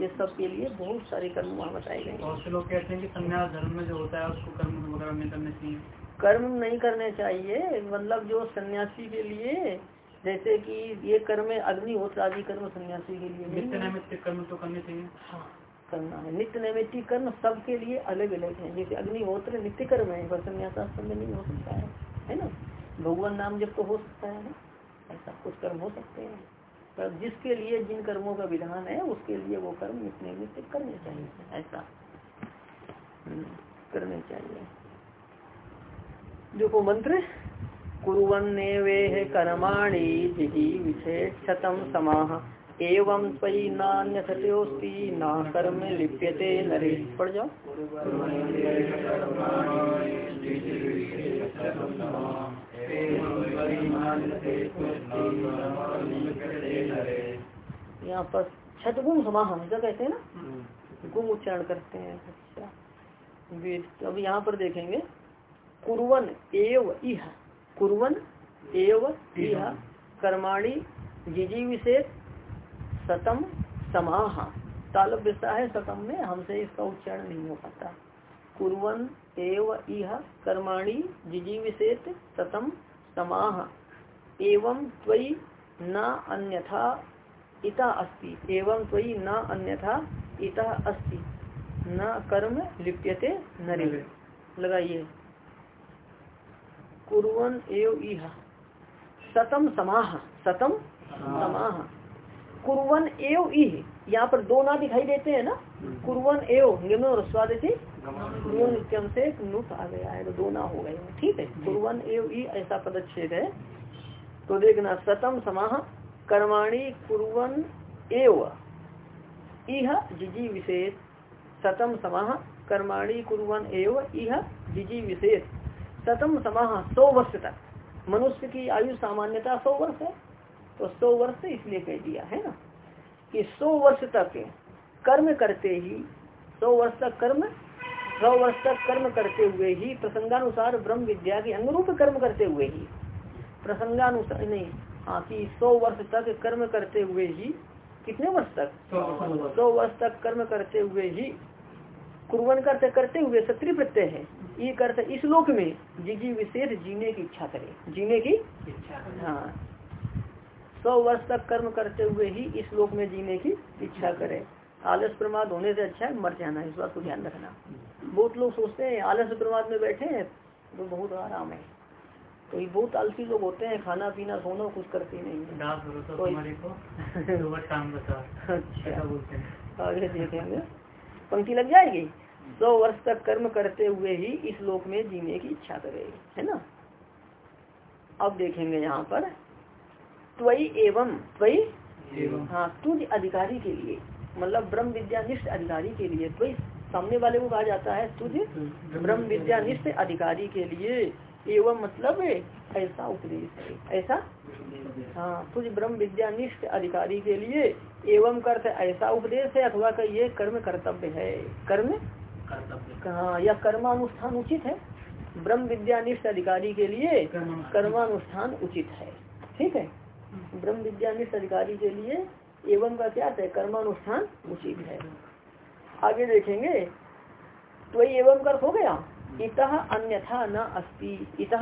S2: ये सब के लिए बहुत सारे कर्म वहाँ बताए गए
S1: बहुत से लोग कहते हैं कि संन्यास धर्म में जो होता है उसको कर्म वगैरह नहीं करने चाहिए।
S2: कर्म नहीं करने चाहिए मतलब जो सन्यासी के लिए जैसे कि ये कर्म अग्निहोत्र आदि कर्म सन्यासी के लिए
S1: नित्य नैमित्तिक कर्म तो करने चाहिए।
S2: हाँ करना है। नित्य नैमित्तिक कर्म सबके लिए अलग अलग है। जैसे अग्निहोत्र नित्य कर्म है पर संन्यासाश्रम में नहीं हो सकता है। है ना? भगवान नाम जब तो हो सकता है ना? ऐसा कुछ कर्म हो सकते हैं। पर जिसके लिए जिन कर्मों का विधान है उसके लिए वो कर्म नित्य नैमित्तिक करने चाहिए। ऐसा हम्म, करने चाहिए। देखो मंत्र। कुरन्ने कर्माणि विशेषतम समाह एवं त्वयि नान्यथोस्ती न कर्म लिप्यते नरे पढ़ जाओ। यहाँ पर छठगुण समाह जो कहते हैं ना? गुम उच्चारण करते हैं। अच्छा। अब यहाँ पर देखेंगे। कुरवन एव इह। कुरवन एव इह कर्माणी जिजी विशेष सतम समाह। तालब विस्ता है सतम में हमसे इसका उच्चारण नहीं हो पाता। कुरवन एव इह कर्माणी जिजी विशेष सतम समाह। एवं त्वयि न अन्यथा इता अस्ति। एवं त्वयि न अन्यथा इता अस्ति। न कर्म लिप्यते नरे लगाइए। कुरन एव इह। सतम समाह सतम समाह। कुरन एव इह। यहाँ पर दो ना दिखाई देते हैं ना? कुरन एव। निम्न और स्वादिति नित्यम से नुत आ गया है। तो दो ना हो गए ठीक है? कुरन एव ई ऐसा पदच्छेद है। तो देखना सतम समाह कर्माणी कुरन एव। इह जिजी विशेष। सतम समाह कर्माणी कुरन एव। इह जिजी विशेष। शतम समाह सौ वर्ष तक। मनुष्य की आयु सामान्यता सौ वर्ष है तो सौ वर्ष इसलिए कह दिया है ना कि सौ वर्ष तक कर्म करते ही सौ वर्ष तक कर्म सौ वर्ष तक कर्म करते हुए ही प्रसंगानुसार ब्रह्म विद्या के अनुरूप कर्म करते हुए ही प्रसंगानुसार नहीं हाँ कि सौ वर्ष तक कर्म करते हुए ही कितने वर्ष तक? सौ वर्ष तक। कर्म करते हुए ही कुरवन करते करते हुए सत्री प्रत्यय है। ये करते इस लोक में जिजी विशेष जीने की इच्छा करे। जीने की इच्छा हाँ। सौ वर्ष तक कर्म करते हुए ही इस लोक में जीने की इच्छा करे। आलस प्रमाद होने से अच्छा है मर जाना इस बात को ध्यान रखना। बहुत लोग सोचते हैं आलस प्रमाद में बैठे हैं तो बहुत आराम है। तो ये बहुत आलसी लोग होते हैं खाना पीना सोना कुछ करते नहीं
S1: तो
S2: अच्छा। आगे देखेंगे। पंक्ति लग जाएगी? सौ वर्ष तक कर्म करते हुए ही इस लोक में जीने की इच्छा करेगी है ना? अब देखेंगे यहाँ पर त्वई एवं त्वई हाँ तुझ अधिकारी के लिए मतलब ब्रह्म विद्यानिष्ठ अधिकारी के लिए त्वई सामने वाले को कहा जाता है तुझ ब्रह्म विद्यानिष्ठ अधिकारी के लिए एवं मतलब ऐसा उपदेश है ऐसा? हाँ तुझ ब्रह्म विद्यानिष्ठ अधिकारी के लिए एवं कर्त ऐसा उपदेश है अथवा का ये कर्म कर्तव्य है। कर्म हाँ या कर्मानुष्ठान उचित है? ब्रह्म विद्यानिष्ठ अधिकारी के लिए कर्मानुष्ठान। उचित है। ठीक है? ब्रह्म विद्यानिष्ठ अधिकारी के लिए एवं का क्या है? कर्मानुष्ठान उचित है। आगे देखेंगे तो एवं कर हो गया? इत अन्यथा न अस्ति। इत?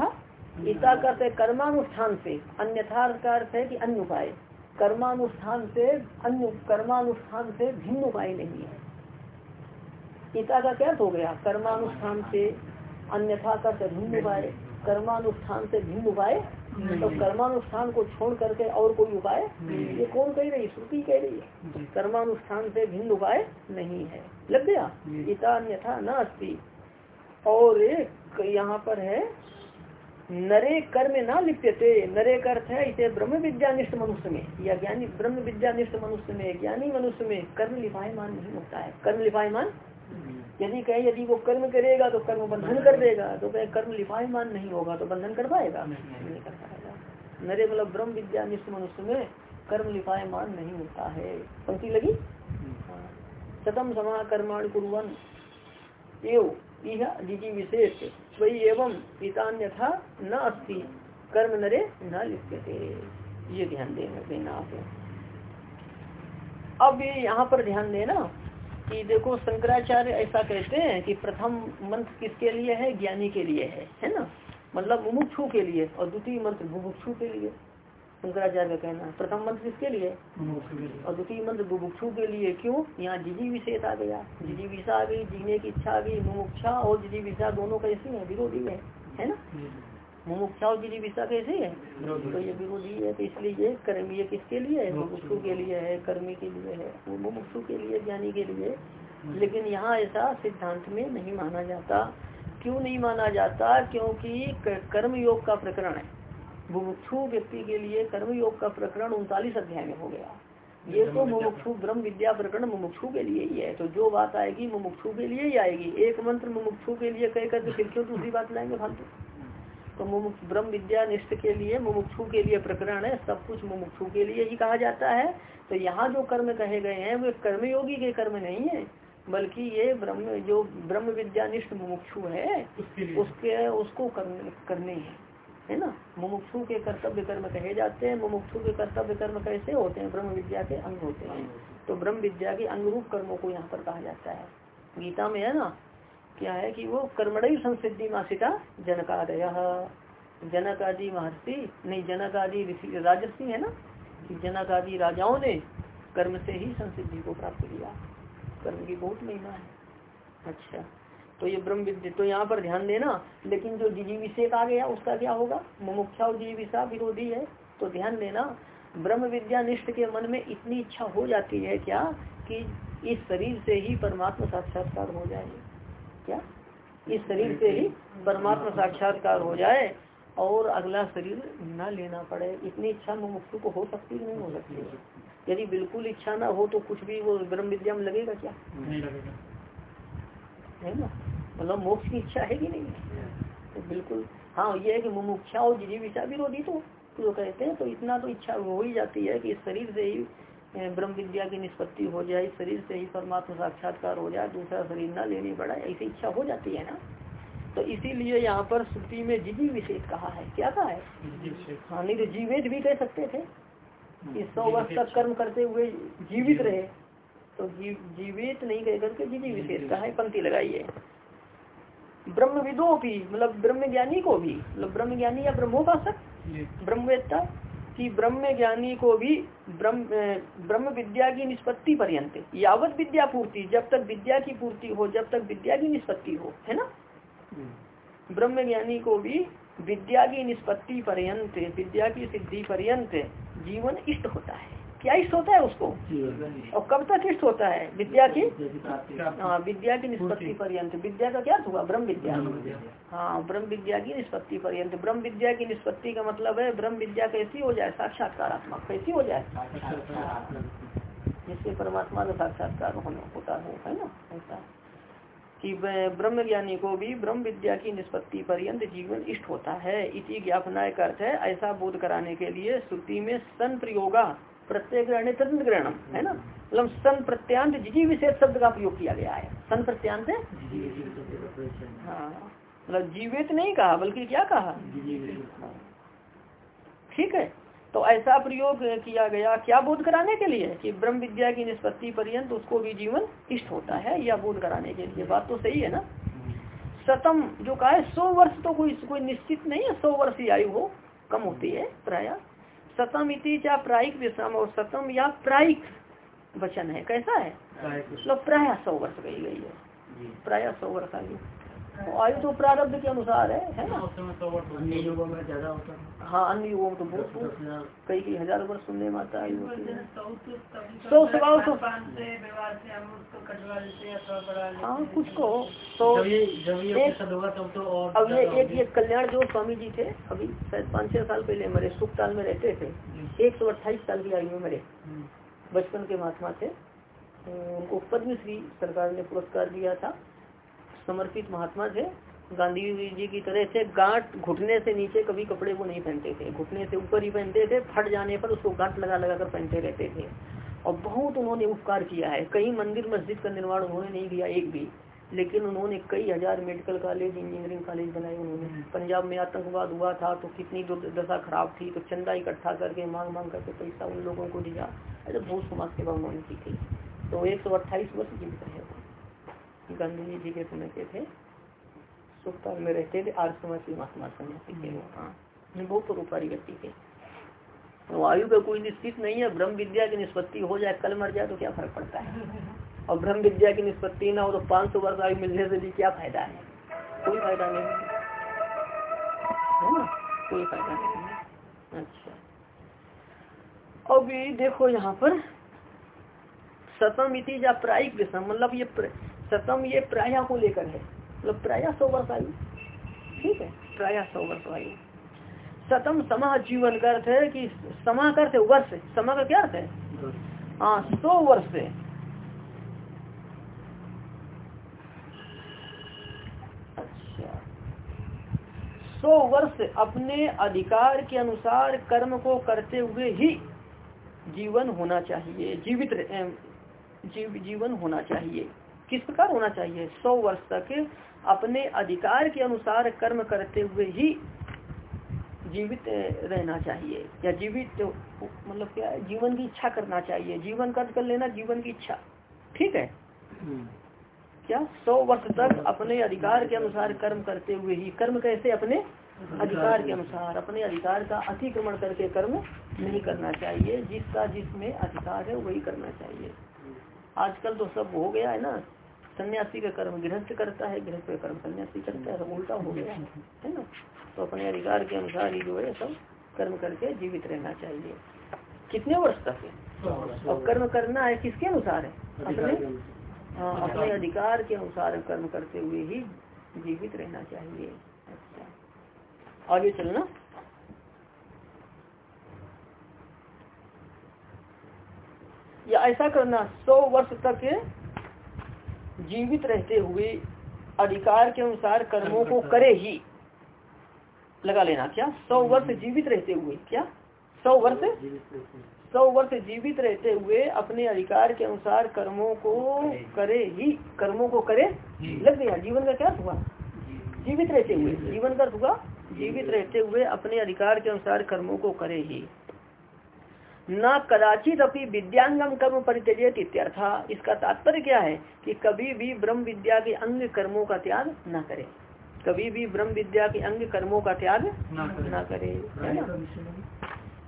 S2: इता करते कर्मानुष्ठान से। अन्यथा का अर्थ है कि अन्य उपाय। कर्मानुष्ठान से अन्य कर्मानुष्ठान से भिन्न उपाय नहीं है। इता का क्या हो गया। कर्मानुष्ठान से अन्यथा का भिन्न उपाय कर्मानुष्ठान से भिन्न उपाय तो कर्मानुष्ठान को छोड़ करके और कोई उपाय? ये कौन कह रही? श्रुति कह रही है। कर्मानुष्ठान से भिन्न उपाय नहीं है। लग गया? इता अन्यथा न अस्ति और यहाँ पर है नरे कर्म ना लिप्यते। नरे का अर्थ है इसे ब्रह्म विद्यानिष्ठ मनुष्य में या ज्ञानी ब्रह्म विद्यानिष्ठ मनुष्य में ज्ञानी मनुष्य में कर्म लिपायमान नहीं होता है। कर्म लिपायमान यदि कहे यदि वो कर्म करेगा तो कर्म बंधन कर देगा। तो कहे कर्म लिपायमान नहीं होगा तो बंधन कर पाएगा? नहीं कर पाएगा। नरे मतलब ब्रह्म विद्यानिष्ठ मनुष्य में कर्म लिपायमान नहीं होता है। पंक्ति लगी? हाँ। सतम समा कर्माण कुरन एवं यह विशेष। वही एवं पितान्यथा न अस्ति। कर्म नरे न लिखते ये ध्यान देना देना आप। अब ये यहाँ पर ध्यान देना। कि देखो शंकराचार्य ऐसा कहते हैं कि प्रथम मंत्र किसके लिए है? ज्ञानी के लिए है। है ना? मतलब मुमुक्षु के लिए और द्वितीय मंत्र बुभुक्षु के लिए। शंकराचार्य का कहना है। प्रथम मंत्र किसके लिए? और द्वितीय मंत्र बुभुक्षु के लिए क्यों? यहाँ जिजी विशेष आ गया जिजी विषा आ गई जीने की इच्छा आ गई मुमुक्षा और जिजी विषा दोनों कैसे है विरोधी है। है ना? मुमुक्षा और जिजी विषा कैसे है? तो ये विरोधी है तो इसलिए ये कर्म ये किसके लिए है? मुमुक्षु। के लिए है कर्मी के लिए है। वो मुमुक्षु के लिए ज्ञानी के लिए। लेकिन यहाँ ऐसा सिद्धांत में नहीं माना जाता। क्यों नहीं माना जाता? क्योंकि कर्म योग का प्रकरण है। मुमुक्षु व्यक्ति के लिए कर्म योग का प्रकरण उनतालीस अध्याय में हो गया। ये तो मुमुक्षु ब्रह्म विद्या प्रकरण मुमुक्षु के लिए ही है। तो जो बात आएगी मुमुक्षु के लिए ही आएगी। एक मंत्र मुमुक्षु के लिए कह करके फिर क्यों दूसरी बात लाएँगे फालतू? तो मुमुक्ष ब्रह्म विद्या निष्ठ के लिए मुमुक्षु के लिए प्रकरण है सब कुछ मुमुक्षु के लिए ही कहा जाता है। तो यहाँ जो कर्म कहे गए हैं वे कर्मयोगी के कर्म नहीं है बल्कि ये ब्रह्म जो ब्रह्म विद्यानिष्ठ मुमुक्षु है उसके उसको करने हैं है ना? मुमुक्षु के कर्तव्य कर्म कहे जाते हैं मुमुक्षु के कर्तव्य कर्म कैसे होते हैं? ब्रह्म विद्या के अंग होते हैं। तो ब्रह्म विद्या के अंगरूप कर्मों को यहाँ पर कहा जाता है। गीता में है ना क्या है कि वो कर्मणय संसिद्धि मासिता जनकादय। जनक आदि महर्षि, नहीं जनक आदि राजर्षि है ना? जनक आदि राजाओं ने कर्म से ही संसिद्धि को प्राप्त किया। कर्म की बहुत महिमा है। अच्छा तो ये ब्रह्म विद्य तो यहाँ पर ध्यान देना, लेकिन जो विषेक आ गया, उसका क्या होगा? मुमुक्षा और जीविषा विरोधी है। तो ध्यान देना, ब्रह्म विद्या निष्ठ के मन में इतनी इच्छा हो जाती है क्या कि इस शरीर से ही परमात्मा साक्षात्कार हो जाए क्या? इस शरीर से ही परमात्मा साक्षात्कार हो जाए और अगला शरीर न लेना पड़े। इतनी इच्छा मुमुक्षु को हो सकती नहीं हो सकती यदि बिल्कुल इच्छा ना हो तो कुछ भी वो ब्रह्म विद्या में लगेगा क्या? नहीं लगेगा। है ना? मतलब मोक्ष की इच्छा है कि नहीं? तो बिल्कुल। हाँ ये है कि मुमुक्षा और जिजीविषा विरोधी तो जो कहते हैं तो इतना तो इच्छा हो ही जाती है कि शरीर से ही ब्रह्म विद्या की निष्पत्ति हो जाए शरीर से ही परमात्मा साक्षात्कार हो जाए दूसरा शरीर ना लेनी पड़ा ऐसी इच्छा हो जाती है ना? तो इसीलिए यहाँ पर श्रुति में जीवी विशेष कहा है। क्या कहा है? हाँ नहीं तो जीवित भी कह सकते थे। इस सौ वर्ष तक कर्म करते हुए जीवित रहे। तो जीव जीवित नहीं कह करके जीवी विशेष कहा है पंक्ति लगाइए। ब्रह्म विदो भी मतलब ब्रह्म ज्ञानी को भी मतलब ब्रह्म ज्ञानी या ब्रह्मोपासक? ब्रह्मवेत्ता? कि ब्रह्म ज्ञानी को भी ब्रह्म ब्रह्म विद्या की निष्पत्ति पर्यंत यावत विद्या पूर्ति जब तक विद्या की पूर्ति हो जब तक विद्या की निष्पत्ति हो है ना हम्म। ब्रह्म ज्ञानी को भी विद्या की निष्पत्ति पर्यंत विद्या की सिद्धि पर्यंत जीवन इष्ट होता है क्या इष्ट होता है उसको? और कब तक इष्ट होता है? विद्या की? हाँ विद्या की निष्पत्ति पर्यंत। विद्या का क्या हुआ? ब्रह्म विद्या। हाँ ब्रह्म विद्या की निष्पत्ति पर्यंत। ब्रह्म विद्या की निष्पत्ति का मतलब है, ब्रह्म विद्या कैसी हो जाए? साक्षात्कारात्मक। कैसी हो जाए? जिससे परमात्मा का साक्षात्कार होता है है ना? ऐसा कि ब्रह्म ज्ञानी को भी ब्रह्म विद्या की निष्पत्ति पर्यंत जीवन इष्ट होता है। इसी ज्ञापना का अर्थ है, ऐसा बोध कराने के लिए श्रुति में सन प्रयोगा प्रत्यय ग्रहण तदंत ग्रहणम है ना? मतलब सन प्रत्यांत जिजी विशेष शब्द का प्रयोग किया गया है। सन प्रत्यांत हाँ। मतलब जीवित नहीं कहा बल्कि क्या कहा? ठीक है। तो ऐसा प्रयोग किया गया क्या बोध कराने के लिए? कि ब्रह्म विद्या की निष्पत्ति पर्यंत उसको भी जीवन इष्ट होता है या बोध कराने के लिए। बात तो सही है ना? शतम जो कहा है सौ वर्ष तो कोई कोई निश्चित नहीं है सौ वर्ष की आयु हो कम होती है प्राय। शतम इति क्या प्रायिक विश्राम और सतम या प्रायिक वचन है। कैसा है? मतलब प्राय सौ वर्ष कही गई है। प्राय सौ वर्ष आगे। आयु तो प्रारब्ध के अनुसार है है ना?
S1: अन्य युगों में ज़्यादा होता है
S2: हाँ अन्य युगों में तो बहुत बहुत कई कई हज़ार वर्ष सुनने में आता है। सौ
S3: सौ
S2: सवाल तो- हाँ कुछ को तो
S1: जब ये जब ये
S2: एक-
S1: प्रतिशत होगा तब तो और
S2: अब ये एक ये कल्याण जो स्वामी जी थे अभी शायद पाँच छह साल पहले मरे सुखताल में रहते थे एक सौ अट्ठाईस साल की आयु में मरे
S1: हम्म।
S2: बचपन के महात्मा थे। उनको पद्मश्री सरकार ने पुरस्कार दिया था। समर्पित महात्मा थे। गांधी जी की तरह से गांठ घुटने से नीचे कभी कपड़े वो नहीं पहनते थे। घुटने से ऊपर ही पहनते थे, फट जाने पर उसको गांठ लगा लगा कर पहनते रहते थे। और बहुत उन्होंने उपकार किया है। कई मंदिर मस्जिद का निर्माण उन्होंने नहीं किया, एक भी। लेकिन उन्होंने कई हज़ार मेडिकल कॉलेज, इंजीनियरिंग कॉलेज बनाए उन्होंने। पंजाब में आतंकवाद हुआ था तो कितनी दुर्दशा खराब थी तो चंदा इकट्ठा करके मांग मांग करके पैसा उन लोगों को दिया। ऐसे बहुत समाज सेवा उन्होंने की थी। तो एक सौ अट्ठाईस वर्ष जीवित रहे गांधी जी के समय के थे सुखताल में रहते थे आर्य समाज के महात्मा सन्यासी थे वो हाँ बहुत परोपकारी व्यक्ति थे। तो आयु का कोई निश्चित नहीं है ब्रह्म विद्या की निष्पत्ति हो जाए कल मर जाए तो क्या फ़र्क पड़ता है? और ब्रह्म विद्या की निष्पत्ति ना हो तो पाँच सौ वर्ष आयु मिलने से भी क्या फ़ायदा है? कोई फ़ायदा नहीं। है ना? कोई फ़ायदा नहीं। अच्छा। अभी देखो यहाँ पर सतम इति या प्रायिक विषम मतलब ये सतम ये प्राया को लेकर है। मतलब प्राय सौ वर्ष आयु ठीक है? प्राय सौ वर्ष आयु सतम समा जीवन का अर्थ है कि समा का अर्थ वर्ष। समा का क्या अर्थ है? हाँ सौ वर्ष से अच्छा। सौ वर्ष अपने अधिकार के अनुसार कर्म को करते हुए ही जीवन होना चाहिए। जीवित जीव जीवन होना चाहिए। किस प्रकार होना चाहिए? सौ वर्ष तक अपने अधिकार के अनुसार कर्म करते हुए ही जीवित रहना चाहिए। या जीवित मतलब क्या है जीवन की इच्छा करना चाहिए। जीवन का अर्थ कर लेना जीवन की इच्छा। ठीक है?
S1: हम्म।
S2: क्या? सौ वर्ष तक अपने अधिकार के अनुसार कर्म करते हुए ही कर्म कैसे? अपने अधिकार के अनुसार अपने अधिकार का अतिक्रमण करके कर्म नहीं करना चाहिए। जिसका जिसमें अधिकार है वही करना चाहिए। आजकल तो सब हो गया है ना। सन्यासी का कर्म गृहस्थ करता है गृहस्थ का कर्म सन्यासी करता है सब उल्टा हो गया है है ना? तो अपने अधिकार के अनुसार ही जो है सब कर्म करके जीवित रहना चाहिए। कितने वर्ष तक है? और कर्म करना है किसके अनुसार है? अपने। हाँ अपने अधिकार के अनुसार कर्म करते हुए ही जीवित रहना चाहिए। अच्छा। आगे चलना। या ऐसा करना सौ वर्ष तक जीवित रहते हुए अधिकार के अनुसार कर्मों को करे ही। लगा लेना क्या? सौ वर्ष जीवित रहते हुए क्या? सौ वर्ष। सौ वर्ष जीवित रहते हुए। अपने अधिकार के अनुसार कर्मों को करे ही। कर्मों को करे लग गया। जीवन का क्या हुआ? जीवित रहते हुए। जीवन का हुआ? जीवित रहते हुए अपने अधिकार के अनुसार कर्मों को करे ही। न कदाचित अपनी विद्यांगम कर्म परित्यजित इत्यर्था। इसका तात्पर्य क्या है? कि कभी भी ब्रह्म विद्या के अंग कर्मों का त्याग न करे। कभी भी ब्रह्म विद्या के अंग कर्मों का त्याग
S1: न करे।
S2: है ना।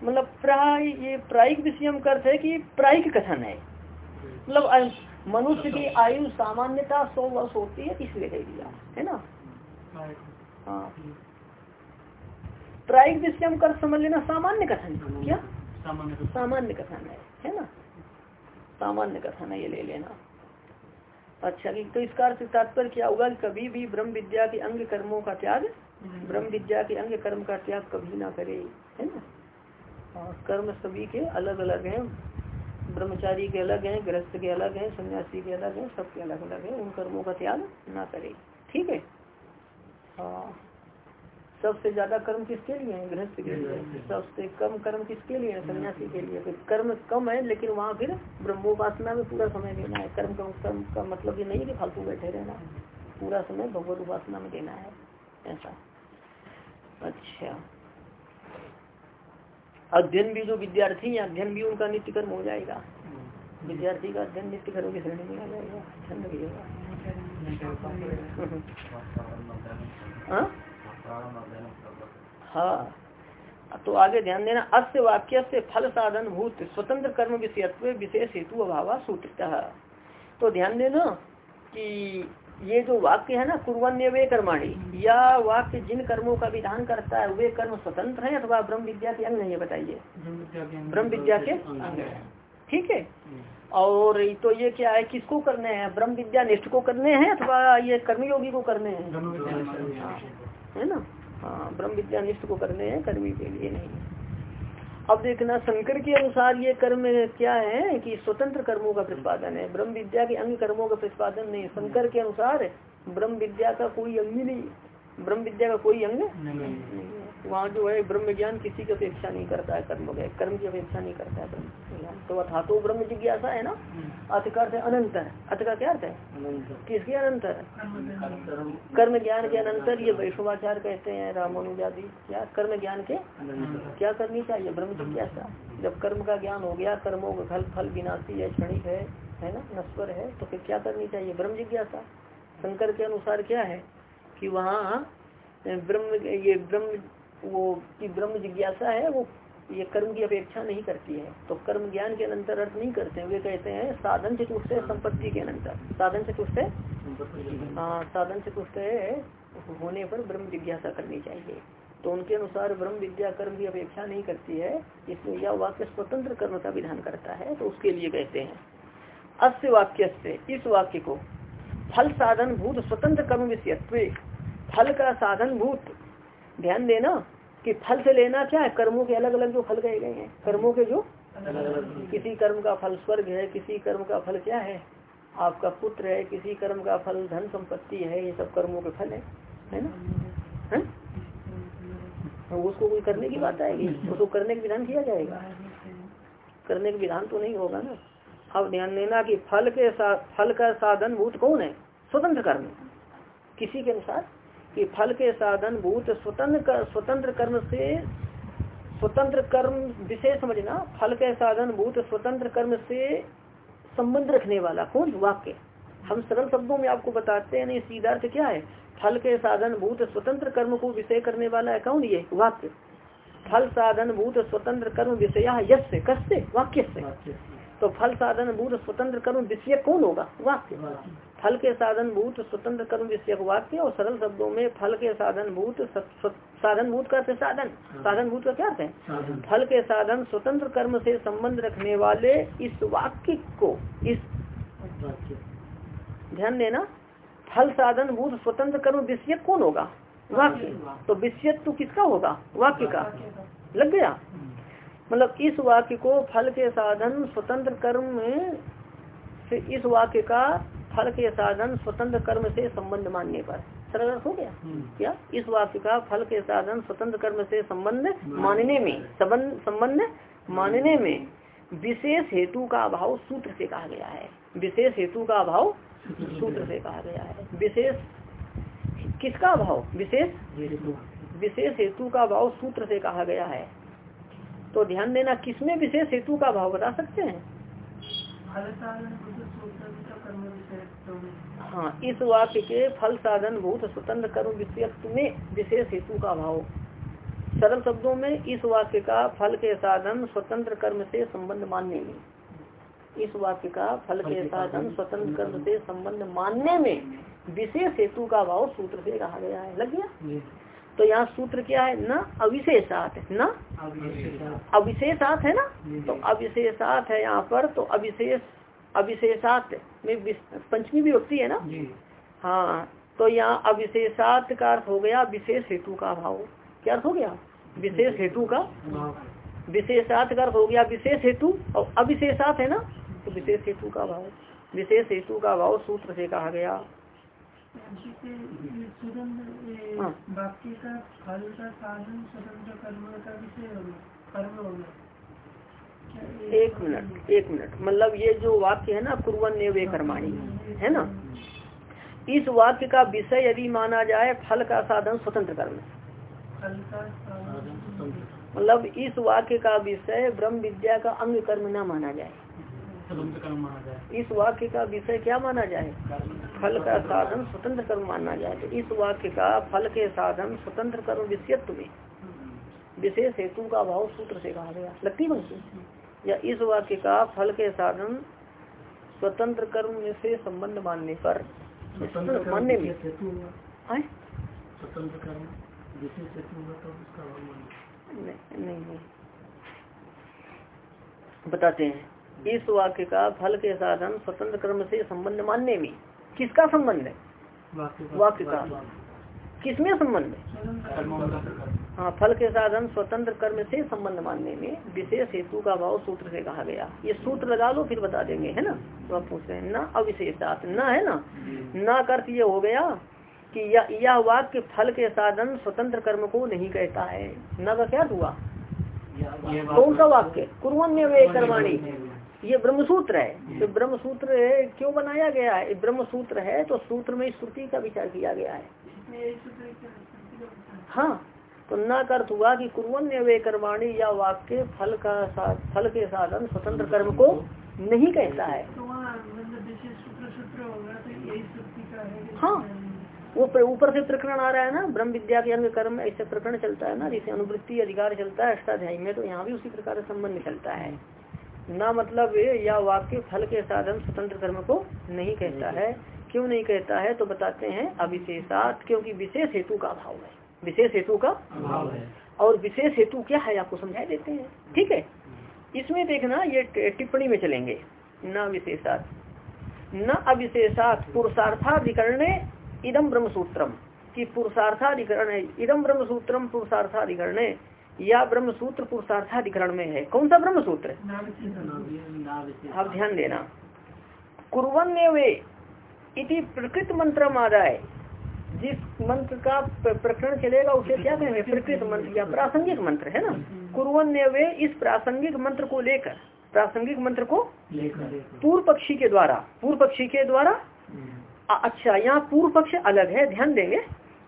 S2: मतलब प्राय ये प्रायिक विषय का अर्थ है कि प्रायिक कथन है। मतलब मनुष्य की आयु सामान्यता सौ वर्ष होती है इसलिए कह दिया है ना? हाँ। प्रायिक विषय का अर्थ समझ लेना सामान्य कथन क्या?
S1: सामान्य।
S2: सामान्य कथन है है ना? सामान्य कथन है ये ले लेना। अच्छा कि तो इसका अर्थ तात्पर्य क्या होगा कि कभी भी ब्रह्म विद्या के अंग कर्मों का त्याग ब्रह्म विद्या के अंग कर्म का त्याग कभी ना करे है ना? और कर्म सभी के अलग अलग हैं। ब्रह्मचारी के अलग हैं गृहस्थ के अलग हैं सन्यासी के अलग हैं सबके अलग अलग हैं। उन कर्मों का त्याग ना करे। ठीक है? हाँ। सबसे ज़्यादा कर्म किसके लिए है? गृहस्थ के लिए। सबसे कम कर्म किसके लिए है? सन्यासी के लिए। फिर कर्म कम है लेकिन वहाँ फिर ब्रह्मोपासना में पूरा समय देना है। कर्म कम कर्म का मतलब ये नहीं कि फालतू बैठे रहना है। पूरा समय भगवत उपासना में देना है। ऐसा। अच्छा। अध्ययन भी जो विद्यार्थी है अध्ययन भी उनका नित्य कर्म हो जाएगा। विद्यार्थी का अध्ययन नित्य कर्म की श्रेणी में आ जाएगा। ठंड भी होगा। हाँ। तो आगे ध्यान देना, अस्य वाक्य से फल साधन भूत स्वतंत्र कर्म विषयत्व विशेष हेतु अभाव सूत्रता तो ध्यान देना कि ये जो वाक्य है ना कुरन्य वे कर्माणी, या वाक्य जिन कर्मों का विधान करता है, वे कर्म स्वतंत्र है अथवा ब्रह्म विद्या के अंग है बताइए। ब्रह्म विद्या के अंग ठीक है? और तो ये क्या है, किसको करने हैं? ब्रह्म विद्या निष्ठ को करने हैं अथवा ये कर्मयोगी को करने हैं? है ना? हाँ ब्रह्म विद्या निष्ठ को करने हैं कर्मी के लिए नहीं अब देखना शंकर के अनुसार ये कर्म क्या है कि स्वतंत्र कर्मों का प्रतिपादन है। ब्रह्म विद्या के अंग कर्मों का प्रतिपादन नहीं शंकर के अनुसार ब्रह्म विद्या का कोई अंग नहीं ब्रह्म विद्या का कोई अंग नहीं वहाँ जो है ब्रह्म ज्ञान किसी की अपेक्षा नहीं करता है कर्म गए कर्म की अपेक्षा नहीं करता है ब्रह्म ज्ञान तो अथा तो ब्रह्म जिज्ञासा है ना? अर्थ का अर्थ अनंत है। अर्थ का क्या अर्थ है? किसके अनंतर कर्म ज्ञान। के अनंतर ये वैष्णवाचार कहते हैं रामानुजादी। क्या? कर्म ज्ञान के? क्या करनी चाहिए? ब्रह्म जिज्ञासा। जब कर्म का ज्ञान हो गया कर्मों का फल फल विनाशी है क्षणिक है है ना? नश्वर है तो फिर क्या करनी चाहिए? ब्रह्म जिज्ञासा। शंकर के अनुसार क्या है कि वहाँ ब्रह्म ये ब्रह्म वो की ब्रह्म जिज्ञासा है, वो ये कर्म की अपेक्षा नहीं करती है। तो कर्म ज्ञान के अनंतर अर्थ नहीं करते वे कहते हैं, साधन चतुष्ट संपत्ति के अनंतर। साधन चतुष्ट हाँ? साधन चतुष्ट होने पर ब्रह्म जिज्ञासा करनी चाहिए। तो उनके अनुसार ब्रह्म विद्या कर्म की अपेक्षा नहीं करती है, इसलिए यह वाक्य स्वतंत्र कर्म का विधान करता है तो उसके लिए कहते हैं। अस्य वाक्य से इस वाक्य को, फल साधन भूत स्वतंत्र कर्म विषयत्व, फल का साधन भूत। ध्यान देना कि फल से लेना क्या है? कर्मों के अलग अलग जो फल कहे गए हैं। कर्मों के जो किसी कर्म का फल स्वर्ग है, किसी कर्म का फल क्या है? आपका पुत्र है, किसी कर्म का फल धन संपत्ति है, ये सब कर्मों के फल है। है ना? है? तो उसको कोई करने की बात आएगी? उसको करने का विधान किया जाएगा? करने का विधान तो नहीं होगा ना। अब ध्यान देना कि फल के साथ फल का साधन भूत कौन है? स्वतंत्र कर्म। किसी के अनुसार कि फल के साधन भूत स्वतंत्र स्वतंत्र कर्म से, स्वतंत्र कर्म विशेष समझना फल के साधन भूत स्वतंत्र कर्म से संबंध रखने वाला कौन? वाक्य। हम सरल शब्दों में आपको बताते हैं, नहीं, सीधा अर्थ क्या है? फल के साधन भूत स्वतंत्र कर्म को विषय करने वाला है कौन? ये वाक्य। फल साधन भूत स्वतंत्र कर्म विषय यश से कस से वाक्य से तो फल साधन भूत स्वतंत्र कर्म विषय कौन होगा? वाक्य। फल के साधन भूत स्वतंत्र कर्म विषय वाक्य और सरल शब्दों में फल के साधन भूत साधन भूत का साधन। साधन भूत का क्या है? फल के साधन स्वतंत्र कर्म से संबंध रखने वाले इस वाक्य को इस ध्यान देना फल साधन भूत स्वतंत्र कर्म विषय कौन होगा? वाक्य। तो विषय तो किसका होगा? वाक्य का। लग गया? मतलब इस वाक्य को फल के साधन स्वतंत्र कर्म से इस वाक्य का फल के साधन स्वतंत्र कर्म से संबंध मानने पर। सरल हो गया? क्या? इस वाक्य का फल के साधन स्वतंत्र कर्म से संबंध मानने में। संबंध संबंध मानने में। विशेष हेतु का अभाव सूत्र से कहा गया है। विशेष हेतु का अभाव सूत्र से कहा गया है। विशेष किसका अभाव? विशेष विशेष हेतु का अभाव सूत्र से कहा गया है। तो ध्यान देना किसमें विशेष हेतु का भाव बता सकते हैं? हाँ इस वाक्य के फल साधन भूत स्वतंत्र कर्म विषय में विशेष हेतु का भाव। सरल शब्दों में इस वाक्य का फल के साधन स्वतंत्र कर्म से संबंध मानने में। इस वाक्य का फल के साधन स्वतंत्र कर्म से संबंध मानने में विशेष हेतु का भाव सूत्र से कहा गया है। लग गया? तो यहाँ सूत्र क्या है? न अविशेषात न अविशेषात है ना? तो अविशेषात है यहाँ पर तो अविशेष अविशेषात में पंचमी भी विभक्ति है ना? हाँ तो यहाँ अविशेषात का अर्थ हो गया विशेष हेतु का भाव। क्या अर्थ हो गया? विशेष हेतु का? विशेषात का अर्थ हो गया विशेष हेतु और अविशेषात है ना? तो विशेष हेतु का भाव। विशेष हेतु का भाव सूत्र से कहा गया। एक मिनट एक मिनट। मतलब ये जो वाक्य है ना कुरन वे कर्माणी है ना? इस वाक्य का विषय यदि माना जाए फल का साधन स्वतंत्र कर्म।
S1: फल का
S2: मतलब इस वाक्य का विषय ब्रह्म विद्या का अंग कर्म न माना जाए। इस वाक्य का विषय क्या माना जाए? फल का साधन स्वतंत्र कर्म माना जाए। तो इस वाक्य का फल के साधन स्वतंत्र कर्म विषयत्व में। विशेष हेतु का अभाव सूत्र से कहा गया। लगती बनती या इस वाक्य का फल के साधन स्वतंत्र कर्म से संबंध मानने पर। मानने में।
S1: स्वतंत्र कर्म विशेष हेतु तो
S2: नहीं नहीं। बताते हैं। इस वाक्य का फल के साधन स्वतंत्र कर्म से संबंध मानने में। किसका संबंध है? वाक्य का। किसमें संबंध है? हाँ फल के साधन स्वतंत्र कर्म से संबंध मानने में विशेष हेतु का भाव सूत्र से कहा गया। ये सूत्र लगा लो फिर बता देंगे है ना? तो आप पूछ रहे हैं न अविशेषात न है ना? न अर्थ ये हो गया कि यह वाक्य फल के साधन स्वतंत्र कर्म को नहीं कहता है। न का क्या हुआ? कौन सा वाक्य? कुरन वे कर्माणी। ये ब्रह्मसूत्र है। तो ब्रह्मसूत्र क्यों बनाया गया है? ब्रह्मसूत्र है तो सूत्र में श्रुति का विचार किया गया है। हाँ तो न अर्थ हुआ कि कुरन वे कर्माणी या वाक्य फल का फल के साधन स्वतंत्र कर्म को नहीं कहता है। हाँ वो ऊपर से प्रकरण आ रहा है ना ब्रह्म विद्या के अंग कर्म ऐसे प्रकरण चलता है ना जैसे अनुवृत्ति अधिकार चलता है अष्टाध्यायी में तो यहाँ भी उसी प्रकार संबंध चलता है। ना मतलब या वाक्य फल के साधन स्वतंत्र कर्म को नहीं कहता है। क्यों नहीं कहता है? तो बताते हैं अविशेषात, क्योंकि विशेष हेतु का अभाव है। विशेष हेतु का
S1: अभाव है।
S2: और विशेष हेतु क्या है? आपको समझा देते हैं। ठीक है? इसमें देखना, ये टिप्पणी में चलेंगे। न विशेषात। न अविशेषात, पुरुषार्थाधिकरण इदम ब्रह्म सूत्रम की पुरुषार्थाधिकरण इदम ब्रह्म सूत्रम पुरुषार्थाधिकरण या ब्रह्म सूत्र पुरुषार्थाधिकरण में है। कौन सा ब्रह्म सूत्र आप ध्यान देना। कुरन वे इति प्रकृत मंत्र मादाय जिस मंत्र का प्रकरण चलेगा उसे क्या कहेंगे? प्रकृत मंत्र या प्रासंगिक मंत्र है ना? कुरन वे इस प्रासंगिक मंत्र को लेकर प्रासंगिक मंत्र को पूर्व पक्षी के द्वारा पूर्व पक्षी के द्वारा? अच्छा यहाँ पूर्व पक्ष अलग है ध्यान देंगे।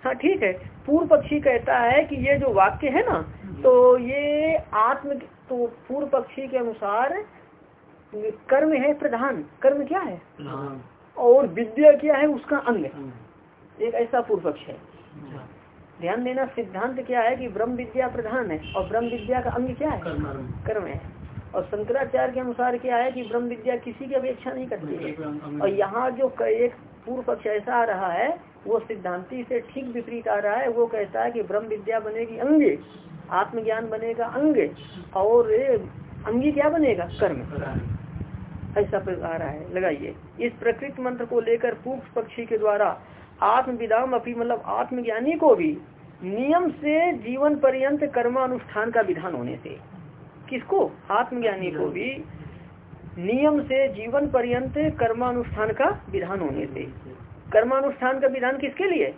S2: हाँ ठीक है। पूर्व पक्षी कहता है कि ये जो वाक्य है ना तो ये आत्म तो पूर्व पक्षी के अनुसार कर्म है प्रधान। कर्म क्या है? और विद्या क्या है उसका अंग। एक ऐसा पूर्व पक्ष है। ध्यान देना सिद्धांत क्या है कि ब्रह्म विद्या प्रधान है और ब्रह्म विद्या का अंग क्या है? कर्म है। और शंकराचार्य के अनुसार क्या है कि ब्रह्म विद्या किसी की अपेक्षा नहीं करती है। और यहाँ जो एक पूर्व पक्ष ऐसा आ रहा है वो सिद्धांति से ठीक विपरीत आ रहा है। वो कहता है कि ब्रह्म विद्या बनेगी अंग। आत्मज्ञान बनेगा अंग, और अंगी क्या बनेगा? कर्म। ऐसा आ रहा है। लगाइए। इस प्रकृत मंत्र को लेकर पूर्व पक्षी के द्वारा आत्मविदाम अपनी मतलब आत्मज्ञानी को भी नियम से जीवन पर्यंत कर्मानुष्ठान का विधान होने से। किसको? आत्मज्ञानी को भी नियम से जीवन पर्यंत कर्मानुष्ठान का विधान होने से। कर्मानुष्ठान का विधान किसके लिए?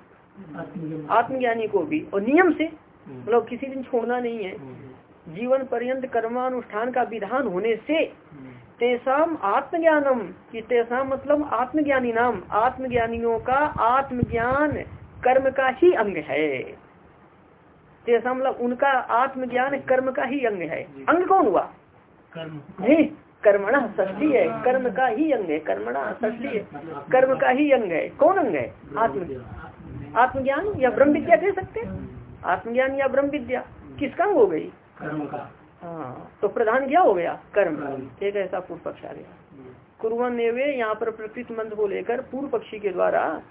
S2: आत्मज्ञानी को भी। और नियम से? मतलब किसी दिन छोड़ना नहीं है। जीवन पर्यंत कर्मानुष्ठान का विधान होने से तेसाम आत्मज्ञानम की तेसाम मतलब आत्मज्ञानी नाम आत्मज्ञानियों का आत्मज्ञान कर्म का ही अंग है। तेसा मतलब उनका आत्मज्ञान कर्म का ही अंग है। अंग कौन हुआ? कर्म। नहीं कर्मणा ष्ठी है। कर्म का ही अंग है कर्मणा ष्ठी है। कर्म का ही अंग है। कौन अंग है? आत्म। आत्मज्ञान या ब्रह्म विद्या कह सकते हैं? आत्मज्ञान या ब्रह्म विद्या? किसका हो गई?
S1: कर्म का।
S2: हाँ तो प्रधान क्या हो गया? कर्म। एक ऐसा पूर्व पक्ष आ गया। कुरवन नेवे यहाँ पर प्रकृत मंत्र को लेकर पूर्व पक्षी के द्वारा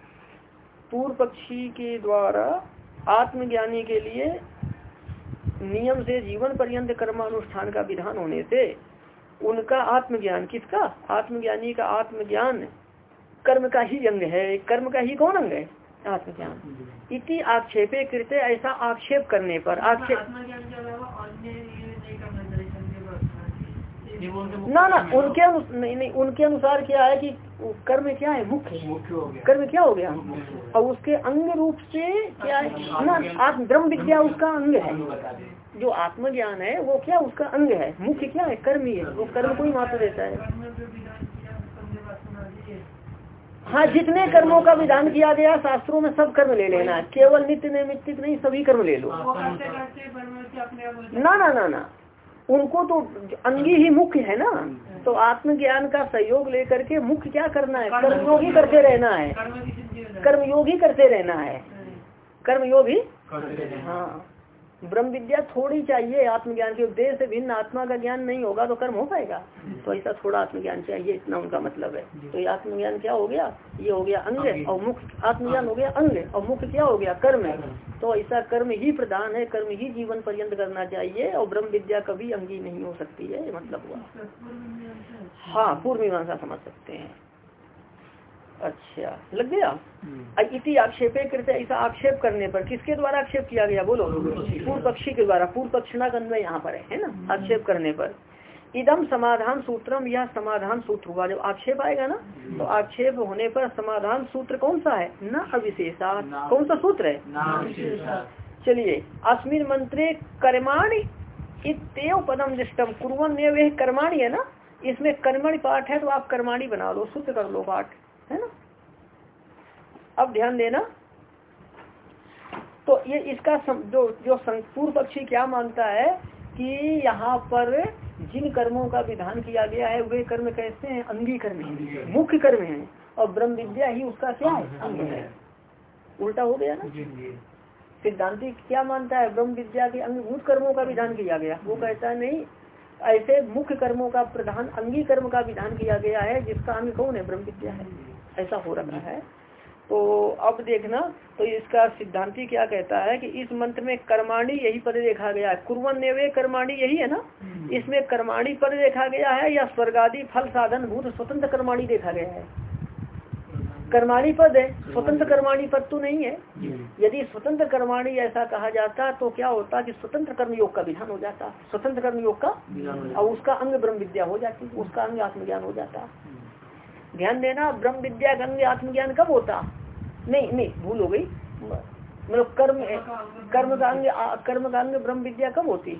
S2: पूर्व पक्षी के द्वारा आत्मज्ञानी के लिए नियम से जीवन पर्यंत कर्मानुष्ठान का विधान होने से उनका आत्मज्ञान किसका? आत्मज्ञानी का आत्मज्ञान कर्म का ही अंग है। कर्म का ही कौन अंग है? आत्मज्ञान। इति आक्षेपे कृत्य ऐसा आक्षेप करने पर आक्षेप ना ना उनके नहीं नहीं उनके अनुसार क्या है कि कर्म क्या है? मुख्य कर्म क्या हो गया? और उसके अंग रूप से क्या है? ना आत्म ब्रह्म विद्या उसका अंग है? जो आत्मज्ञान है वो क्या उसका अंग है? मुख्य क्या है? कर्म ही है। वो कर्म को ही महत्व देता है। हाँ जितने कर्मों का विधान किया गया शास्त्रों में सब कर्म ले लेना केवल नित्य नैमित्तिक नहीं सभी कर्म ले लो। ना ना ना ना। उनको तो अंगी ही मुख्य है ना। तो आत्मज्ञान का सहयोग लेकर के मुख्य क्या करना है? कर्मयोगी करते रहना है।
S1: हो
S2: कर्मयोग करते रहना है। कर्मयोग? ही। हाँ। ब्रह्म विद्या थोड़ी चाहिए आत्मज्ञान के उद्देश्य से भिन्न आत्मा का ज्ञान नहीं होगा तो कर्म हो पाएगा। तो ऐसा थोड़ा आत्मज्ञान चाहिए इतना उनका मतलब है। तो ये आत्मज्ञान क्या हो गया? ये हो गया अंग और मुख्य आत्मज्ञान हो गया अंग और मुख्य क्या हो गया? कर्म है। तो ऐसा कर्म ही प्रधान है कर्म ही जीवन पर्यंत करना चाहिए और ब्रह्म विद्या कभी अंगी नहीं हो सकती है ये मतलब हुआ।
S1: है।
S2: हाँ पूर्व मीमांसा समझ सकते हैं। अच्छा लग गया?
S3: हम्म।
S2: इति आक्षेपे कृत ऐसा आक्षेप करने पर किसके द्वारा आक्षेप किया गया? बोलो। पूर्व पक्षी के द्वारा। पूर्व पक्षिणा अन्वय यहाँ पर है ना? आक्षेप करने पर। इदम समाधान सूत्रम यह समाधान सूत्र हुआ। जब आक्षेप आएगा ना तो आक्षेप होने पर समाधान सूत्र कौन सा है? न अविशेषा। कौन सा सूत्र है? चलिए अस्मिन मंत्रे कर्माणि इतव पदम दृष्टम कुरन वे कर्माणि है ना? इसमें कर्मणि पाठ है तो आप कर्माणी बना लो सूत्र कर लो पाठ। है ना? अब ध्यान देना। तो ये इसका सम, जो जो पूर्व पक्षी क्या मानता है कि यहाँ पर जिन कर्मों का विधान किया गया है वे कर्म कैसे हैं? अंगी कर्म है। मुख्य कर्म है। और ब्रह्म विद्या ही उसका क्या है? अंग है। उल्टा हो गया ना? सिद्धांति क्या मानता है? ब्रह्म विद्या के अंगभूत कर्मों का विधान किया गया। वो कहता है नहीं ऐसे मुख्य कर्मों का प्रधान अंगी कर्म का विधान किया गया है जिसका अंग कौन है? ब्रह्म विद्या है। ऐसा हो रखा है। तो अब देखना तो इसका सिद्धांति क्या कहता है कि इस मंत्र में कर्माणी यही पद देखा गया है। कुरवन नेवे कर्माणी यही है ना? इसमें कर्माणी पद देखा गया है या स्वर्गादि फल साधन भूत स्वतंत्र कर्माणी देखा गया है? कर्माणी पद है स्वतंत्र कर्माणी पद तो नहीं है। यदि स्वतंत्र कर्माणी ऐसा कहा जाता तो क्या होता कि स्वतंत्र कर्म योग का विधान हो जाता। स्वतंत्र कर्म योग का और उसका अंग ब्रह्म विद्या हो जाती उसका अंग आत्मज्ञान हो जाता। ध्यान देना, ब्रह्म विद्या का अंग आत्मज्ञान कब होता? नहीं नहीं, भूल हो गई। मतलब कर्म कर्म का अंग कर्म का अंग ब्रह्म विद्या कब होती?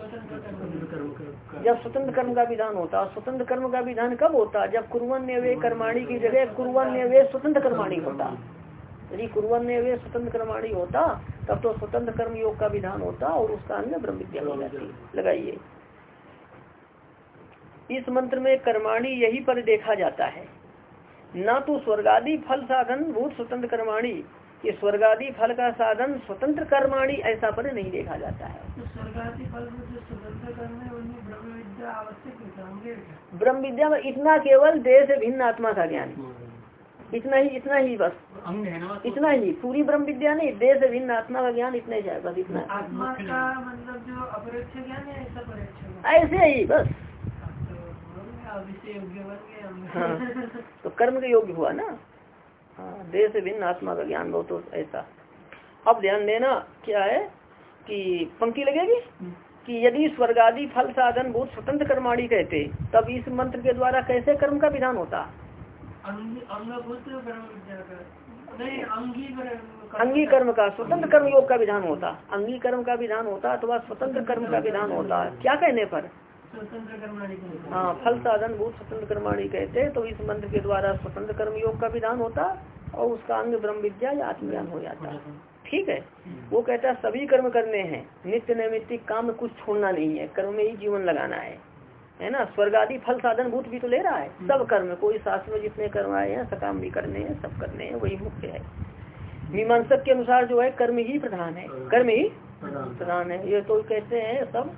S2: जब स्वतंत्र कर्म का विधान होता, स्वतंत्र कर्म का विधान कब होता? जब कुरवन ने वे कर्माणी की जगह कुरवन ने वे स्वतंत्र कर्माणी होता। यदि कुरवन ने वे स्वतंत्र कर्माणी होता, तब तो स्वतंत्र कर्म योग का विधान होता और उसका अंग ब्रह्म विद्या हो जाती। लगाइए। इस मंत्र में कर्माणी यही पर देखा जाता है। न तो स्वर्गादि फल साधन भूत स्वतंत्र कर्माणी। ये स्वर्गादि फल का साधन स्वतंत्र कर्माणी ऐसा पर नहीं देखा जाता है।
S1: तो स्वर्गादि फल में जो स्वतंत्र कर्म है उनमें ब्रह्म विद्या आवश्यक है समझे क्या?
S2: ब्रह्म विद्या में इतना केवल देह से भिन्न आत्मा का ज्ञान इतना ही इतना ही बस। इतना ही पूरी ब्रह्म विद्या नहीं देह से भिन्न आत्मा का ज्ञान इतना ही है बस इतना।
S1: आत्मा का मतलब जो अपरोक्ष ज्ञान है ऐसा
S2: ऐसे ही बस।
S1: हो।
S2: तो कर्म के योग्य हुआ ना? हाँ देह से भिन्न आत्मा का ज्ञान बहुत तो ऐसा। अब ध्यान देना क्या है कि पंक्ति लगेगी? कि यदि स्वर्गादि फल साधन बहुत स्वतंत्र कर्माणी कहते तब इस मंत्र के द्वारा कैसे कर्म का विधान होता?
S1: अंग-
S2: कर्म का स्वतंत्र कर्म योग का विधान होता। अंगी कर्म का विधान होता अथवा स्वतंत्र कर्म का विधान होता। क्या कहने पर? हाँ फल साधन भूत स्वतंत्र कर्माणी कहते हैं तो इस मंत्र के द्वारा स्वतंत्र कर्म योग का विधान होता और उसका अंग ब्रह्म विद्या या आत्मज्ञान हो जाता। ठीक है? वो कहता है सभी कर्म करने हैं नित्य नैमित्तिक काम में कुछ छोड़ना नहीं है कर्म में ही जीवन लगाना है। है ना? स्वर्ग आदि फल साधन भूत भी तो ले रहा है। सब कर्म कोई शास्त्र में जितने कर्म आए हैं सकाम भी करने हैं सब करने हैं वही मुख्य है। मीमांसक के अनुसार जो है कर्म ही प्रधान है। कर्म ही प्रधान है। ये तो कहते हैं सब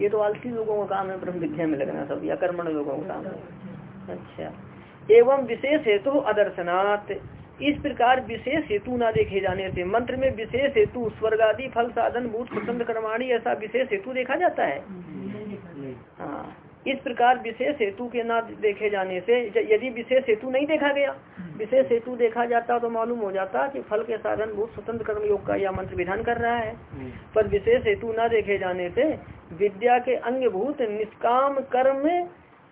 S2: ये तो आलसी लोगों का काम है ब्रह्म विद्या में लगना सब या कर्मण लोगों का काम है। अच्छा। एवं विशेष हेतु अदर्शनाथ इस प्रकार विशेष हेतु ना देखे जाने से मंत्र में विशेष हेतु स्वर्ग आदि फल साधन भूत प्रसन्न कर्माणी ऐसा विशेष हेतु देखा जाता है? हाँ। इस प्रकार विशेष हेतु के ना देखे जाने से यदि विशेष हेतु नहीं देखा गया विशेष हेतु देखा जाता तो मालूम हो जाता कि फल के साधन भूत स्वतंत्र कर्म योग का यह मंत्र विधान कर रहा है। पर विशेष हेतु न देखे जाने से विद्या के अंगभूत निष्काम कर्म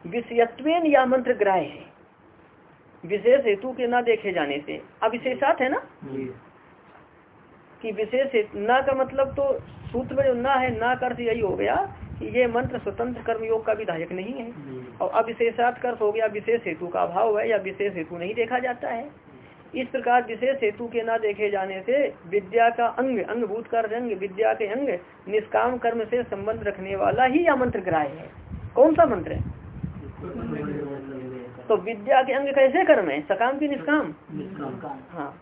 S2: विषयत्वेन या मंत्र ग्राह्य है। विशेष हेतु के न देखे जाने से। अविशेषात है ना? कि विशेष न का मतलब तो सूत्र में जो न है ना का अर्थ यही हो गया कि ये मंत्र स्वतंत्र कर्म योग का विधायक नहीं है। और अविशेषात का अर्थ हो गया विशेष हेतु का अभाव है या विशेष हेतु नहीं देखा जाता है। इस प्रकार विशेष हेतु के न देखे जाने से विद्या का अंग अंग भूत का अंग विद्या के अंग निष्काम कर्म से संबंध रखने वाला ही यह मंत्र ग्राह्य है। कौन सा मंत्र है? तो विद्या के अंग कैसे कर्म है? सकाम की निष्काम। हाँ।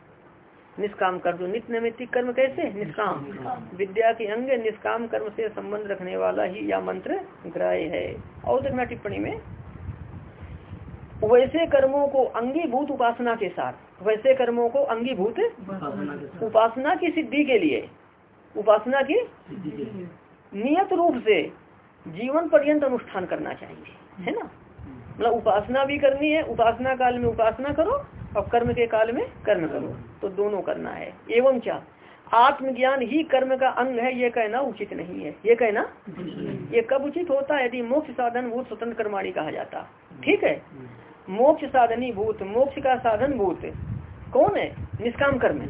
S2: निष्काम कर्म नित्य नैमित्तिक कर्म कैसे? निष्काम। विद्या के अंग निष्काम कर्म से संबंध रखने वाला ही यह मंत्र ग्राह्य है। और देखना टिप्पणी में। वैसे कर्मों को अंगीभूत उपासना के साथ वैसे कर्मों को अंगीभूत उपासना की सिद्धि के लिए उपासना की नियत रूप से जीवन पर्यंत अनुष्ठान करना चाहिए है ना? मतलब उपासना भी करनी है उपासना काल में उपासना करो और कर्म के काल में कर्म करो। तो दोनों करना है। एवं क्या? आत्मज्ञान ही कर्म का अंग है, ये कहना उचित नहीं है। ये कहना ये कब उचित होता? है यदि मोक्ष साधन भूत स्वतंत्र कर्माणी कहा जाता। ठीक है? मोक्ष साधनी भूत, मोक्ष का साधन भूत। कौन है? निष्काम कर्म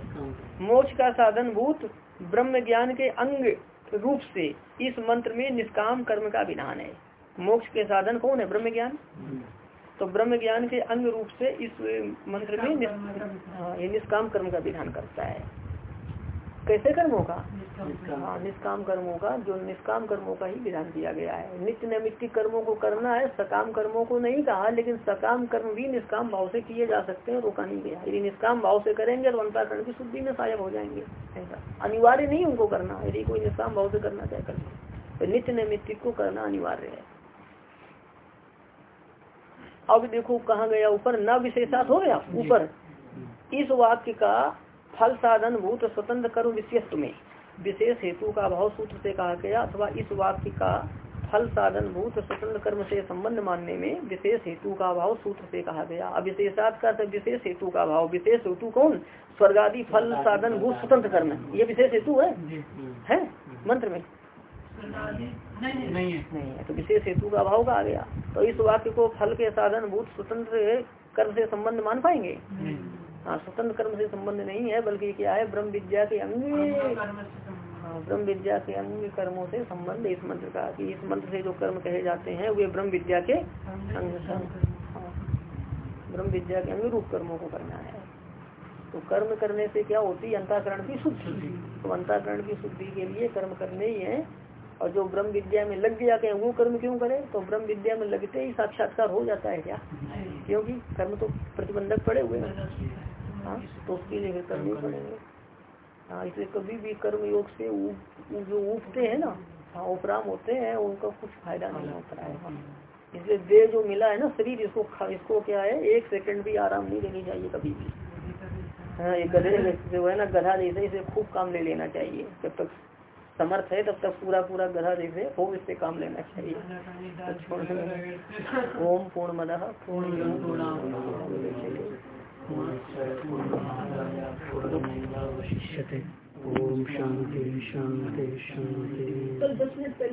S2: मोक्ष का साधन भूत ब्रह्म ज्ञान के अंग रूप से इस मंत्र में निष्काम कर्म का विधान है। मोक्ष के साधन कौन है? ब्रह्म ज्ञान। तो ब्रह्म ज्ञान के अंग रूप से इस मंत्र में हाँ। ये निष्काम कर्म का विधान करता है। कैसे कर्मों का हाँ निष्काम कर्मों का जो निष्काम कर्मों का ही विधान दिया गया है। नित्य नैमित्तिक कर्मों को करना है सकाम कर्मों को नहीं कहा लेकिन सकाम कर्म भी निष्काम भाव से किए जा सकते हैं रोका नहीं गया। यदि निष्काम भाव से करेंगे तो अंतरकरण की शुद्धि में सहायक हो जाएँगे। ऐसा। अनिवार्य नहीं उनको करना यदि कोई निष्काम भाव से करना चाहे कर तो नित्य नैमित्तिक को करना अनिवार्य है। अब देखो कहा गया ऊपर न विशेषात हो गया ऊपर। इस वाक्य का फल साधन भूत स्वतंत्र कर्म विशेष में। विशेष हेतु का भाव सूत्र से कहा गया अथवा इस वाक्य का फल साधन भूत स्वतंत्र कर्म से संबंध मानने में विशेष हेतु का भाव सूत्र से कहा गया। अब विशेषात का विशेष हेतु का भाव विशेष हेतु कौन? स्वर्ग आदि फल साधन भूत स्वतंत्र कर्म। ये विशेष हेतु है? है? मंत्र में।
S3: नहीं है
S2: नहीं। है तो विशेष हेतु का अभाव का आ गया। तो इस वाक्य को फल के साधन भूत स्वतंत्र कर्म से संबंध मान पाएँगे? हाँ स्वतंत्र कर्म से संबंध नहीं है बल्कि क्या है? ब्रह्म विद्या के अंग। ब्रह्म विद्या के अंग कर्मों से संबंध इस मंत्र का कि इस मंत्र से जो कर्म कहे जाते हैं वे ब्रह्म विद्या के अंग ब्रह्म विद्या के अंग। रूप कर्मों को करना है। तो कर्म करने से क्या होती? है अंताकरण की शुद्धि। तो अंताकरण की शुद्धि के लिए कर्म करने ही है। और जो ब्रह्म विद्या में लग गया क्या वो कर्म क्यों करे तो ब्रह्म विद्या में लगते ही साक्षात्कार हो जाता है क्या? क्योंकि कर्म तो प्रतिबंधक पड़े हुए हैं। हाँ तो उसके लिए करने पड़ेंगे। हाँ इसलिए कभी भी कर्म योग से जो उठते हैं ना हाँ उपराम होते हैं उनका कुछ फ़ायदा नहीं होता है। इसलिए देह जो मिला है ना शरीर इसको इसको क्या है एक सेकंड भी आराम नहीं देनी चाहिए कभी भी। हाँ ये गधे जो है ना गधा जैसे इसे खूब काम ले लेना चाहिए जब तक समर्थ है तब तक पूरा पूरा ग्रह जैसे हो इससे काम लेना चाहिए। ओम पूर्ण मद पूर्ण
S3: ओम शांति शांति शांति।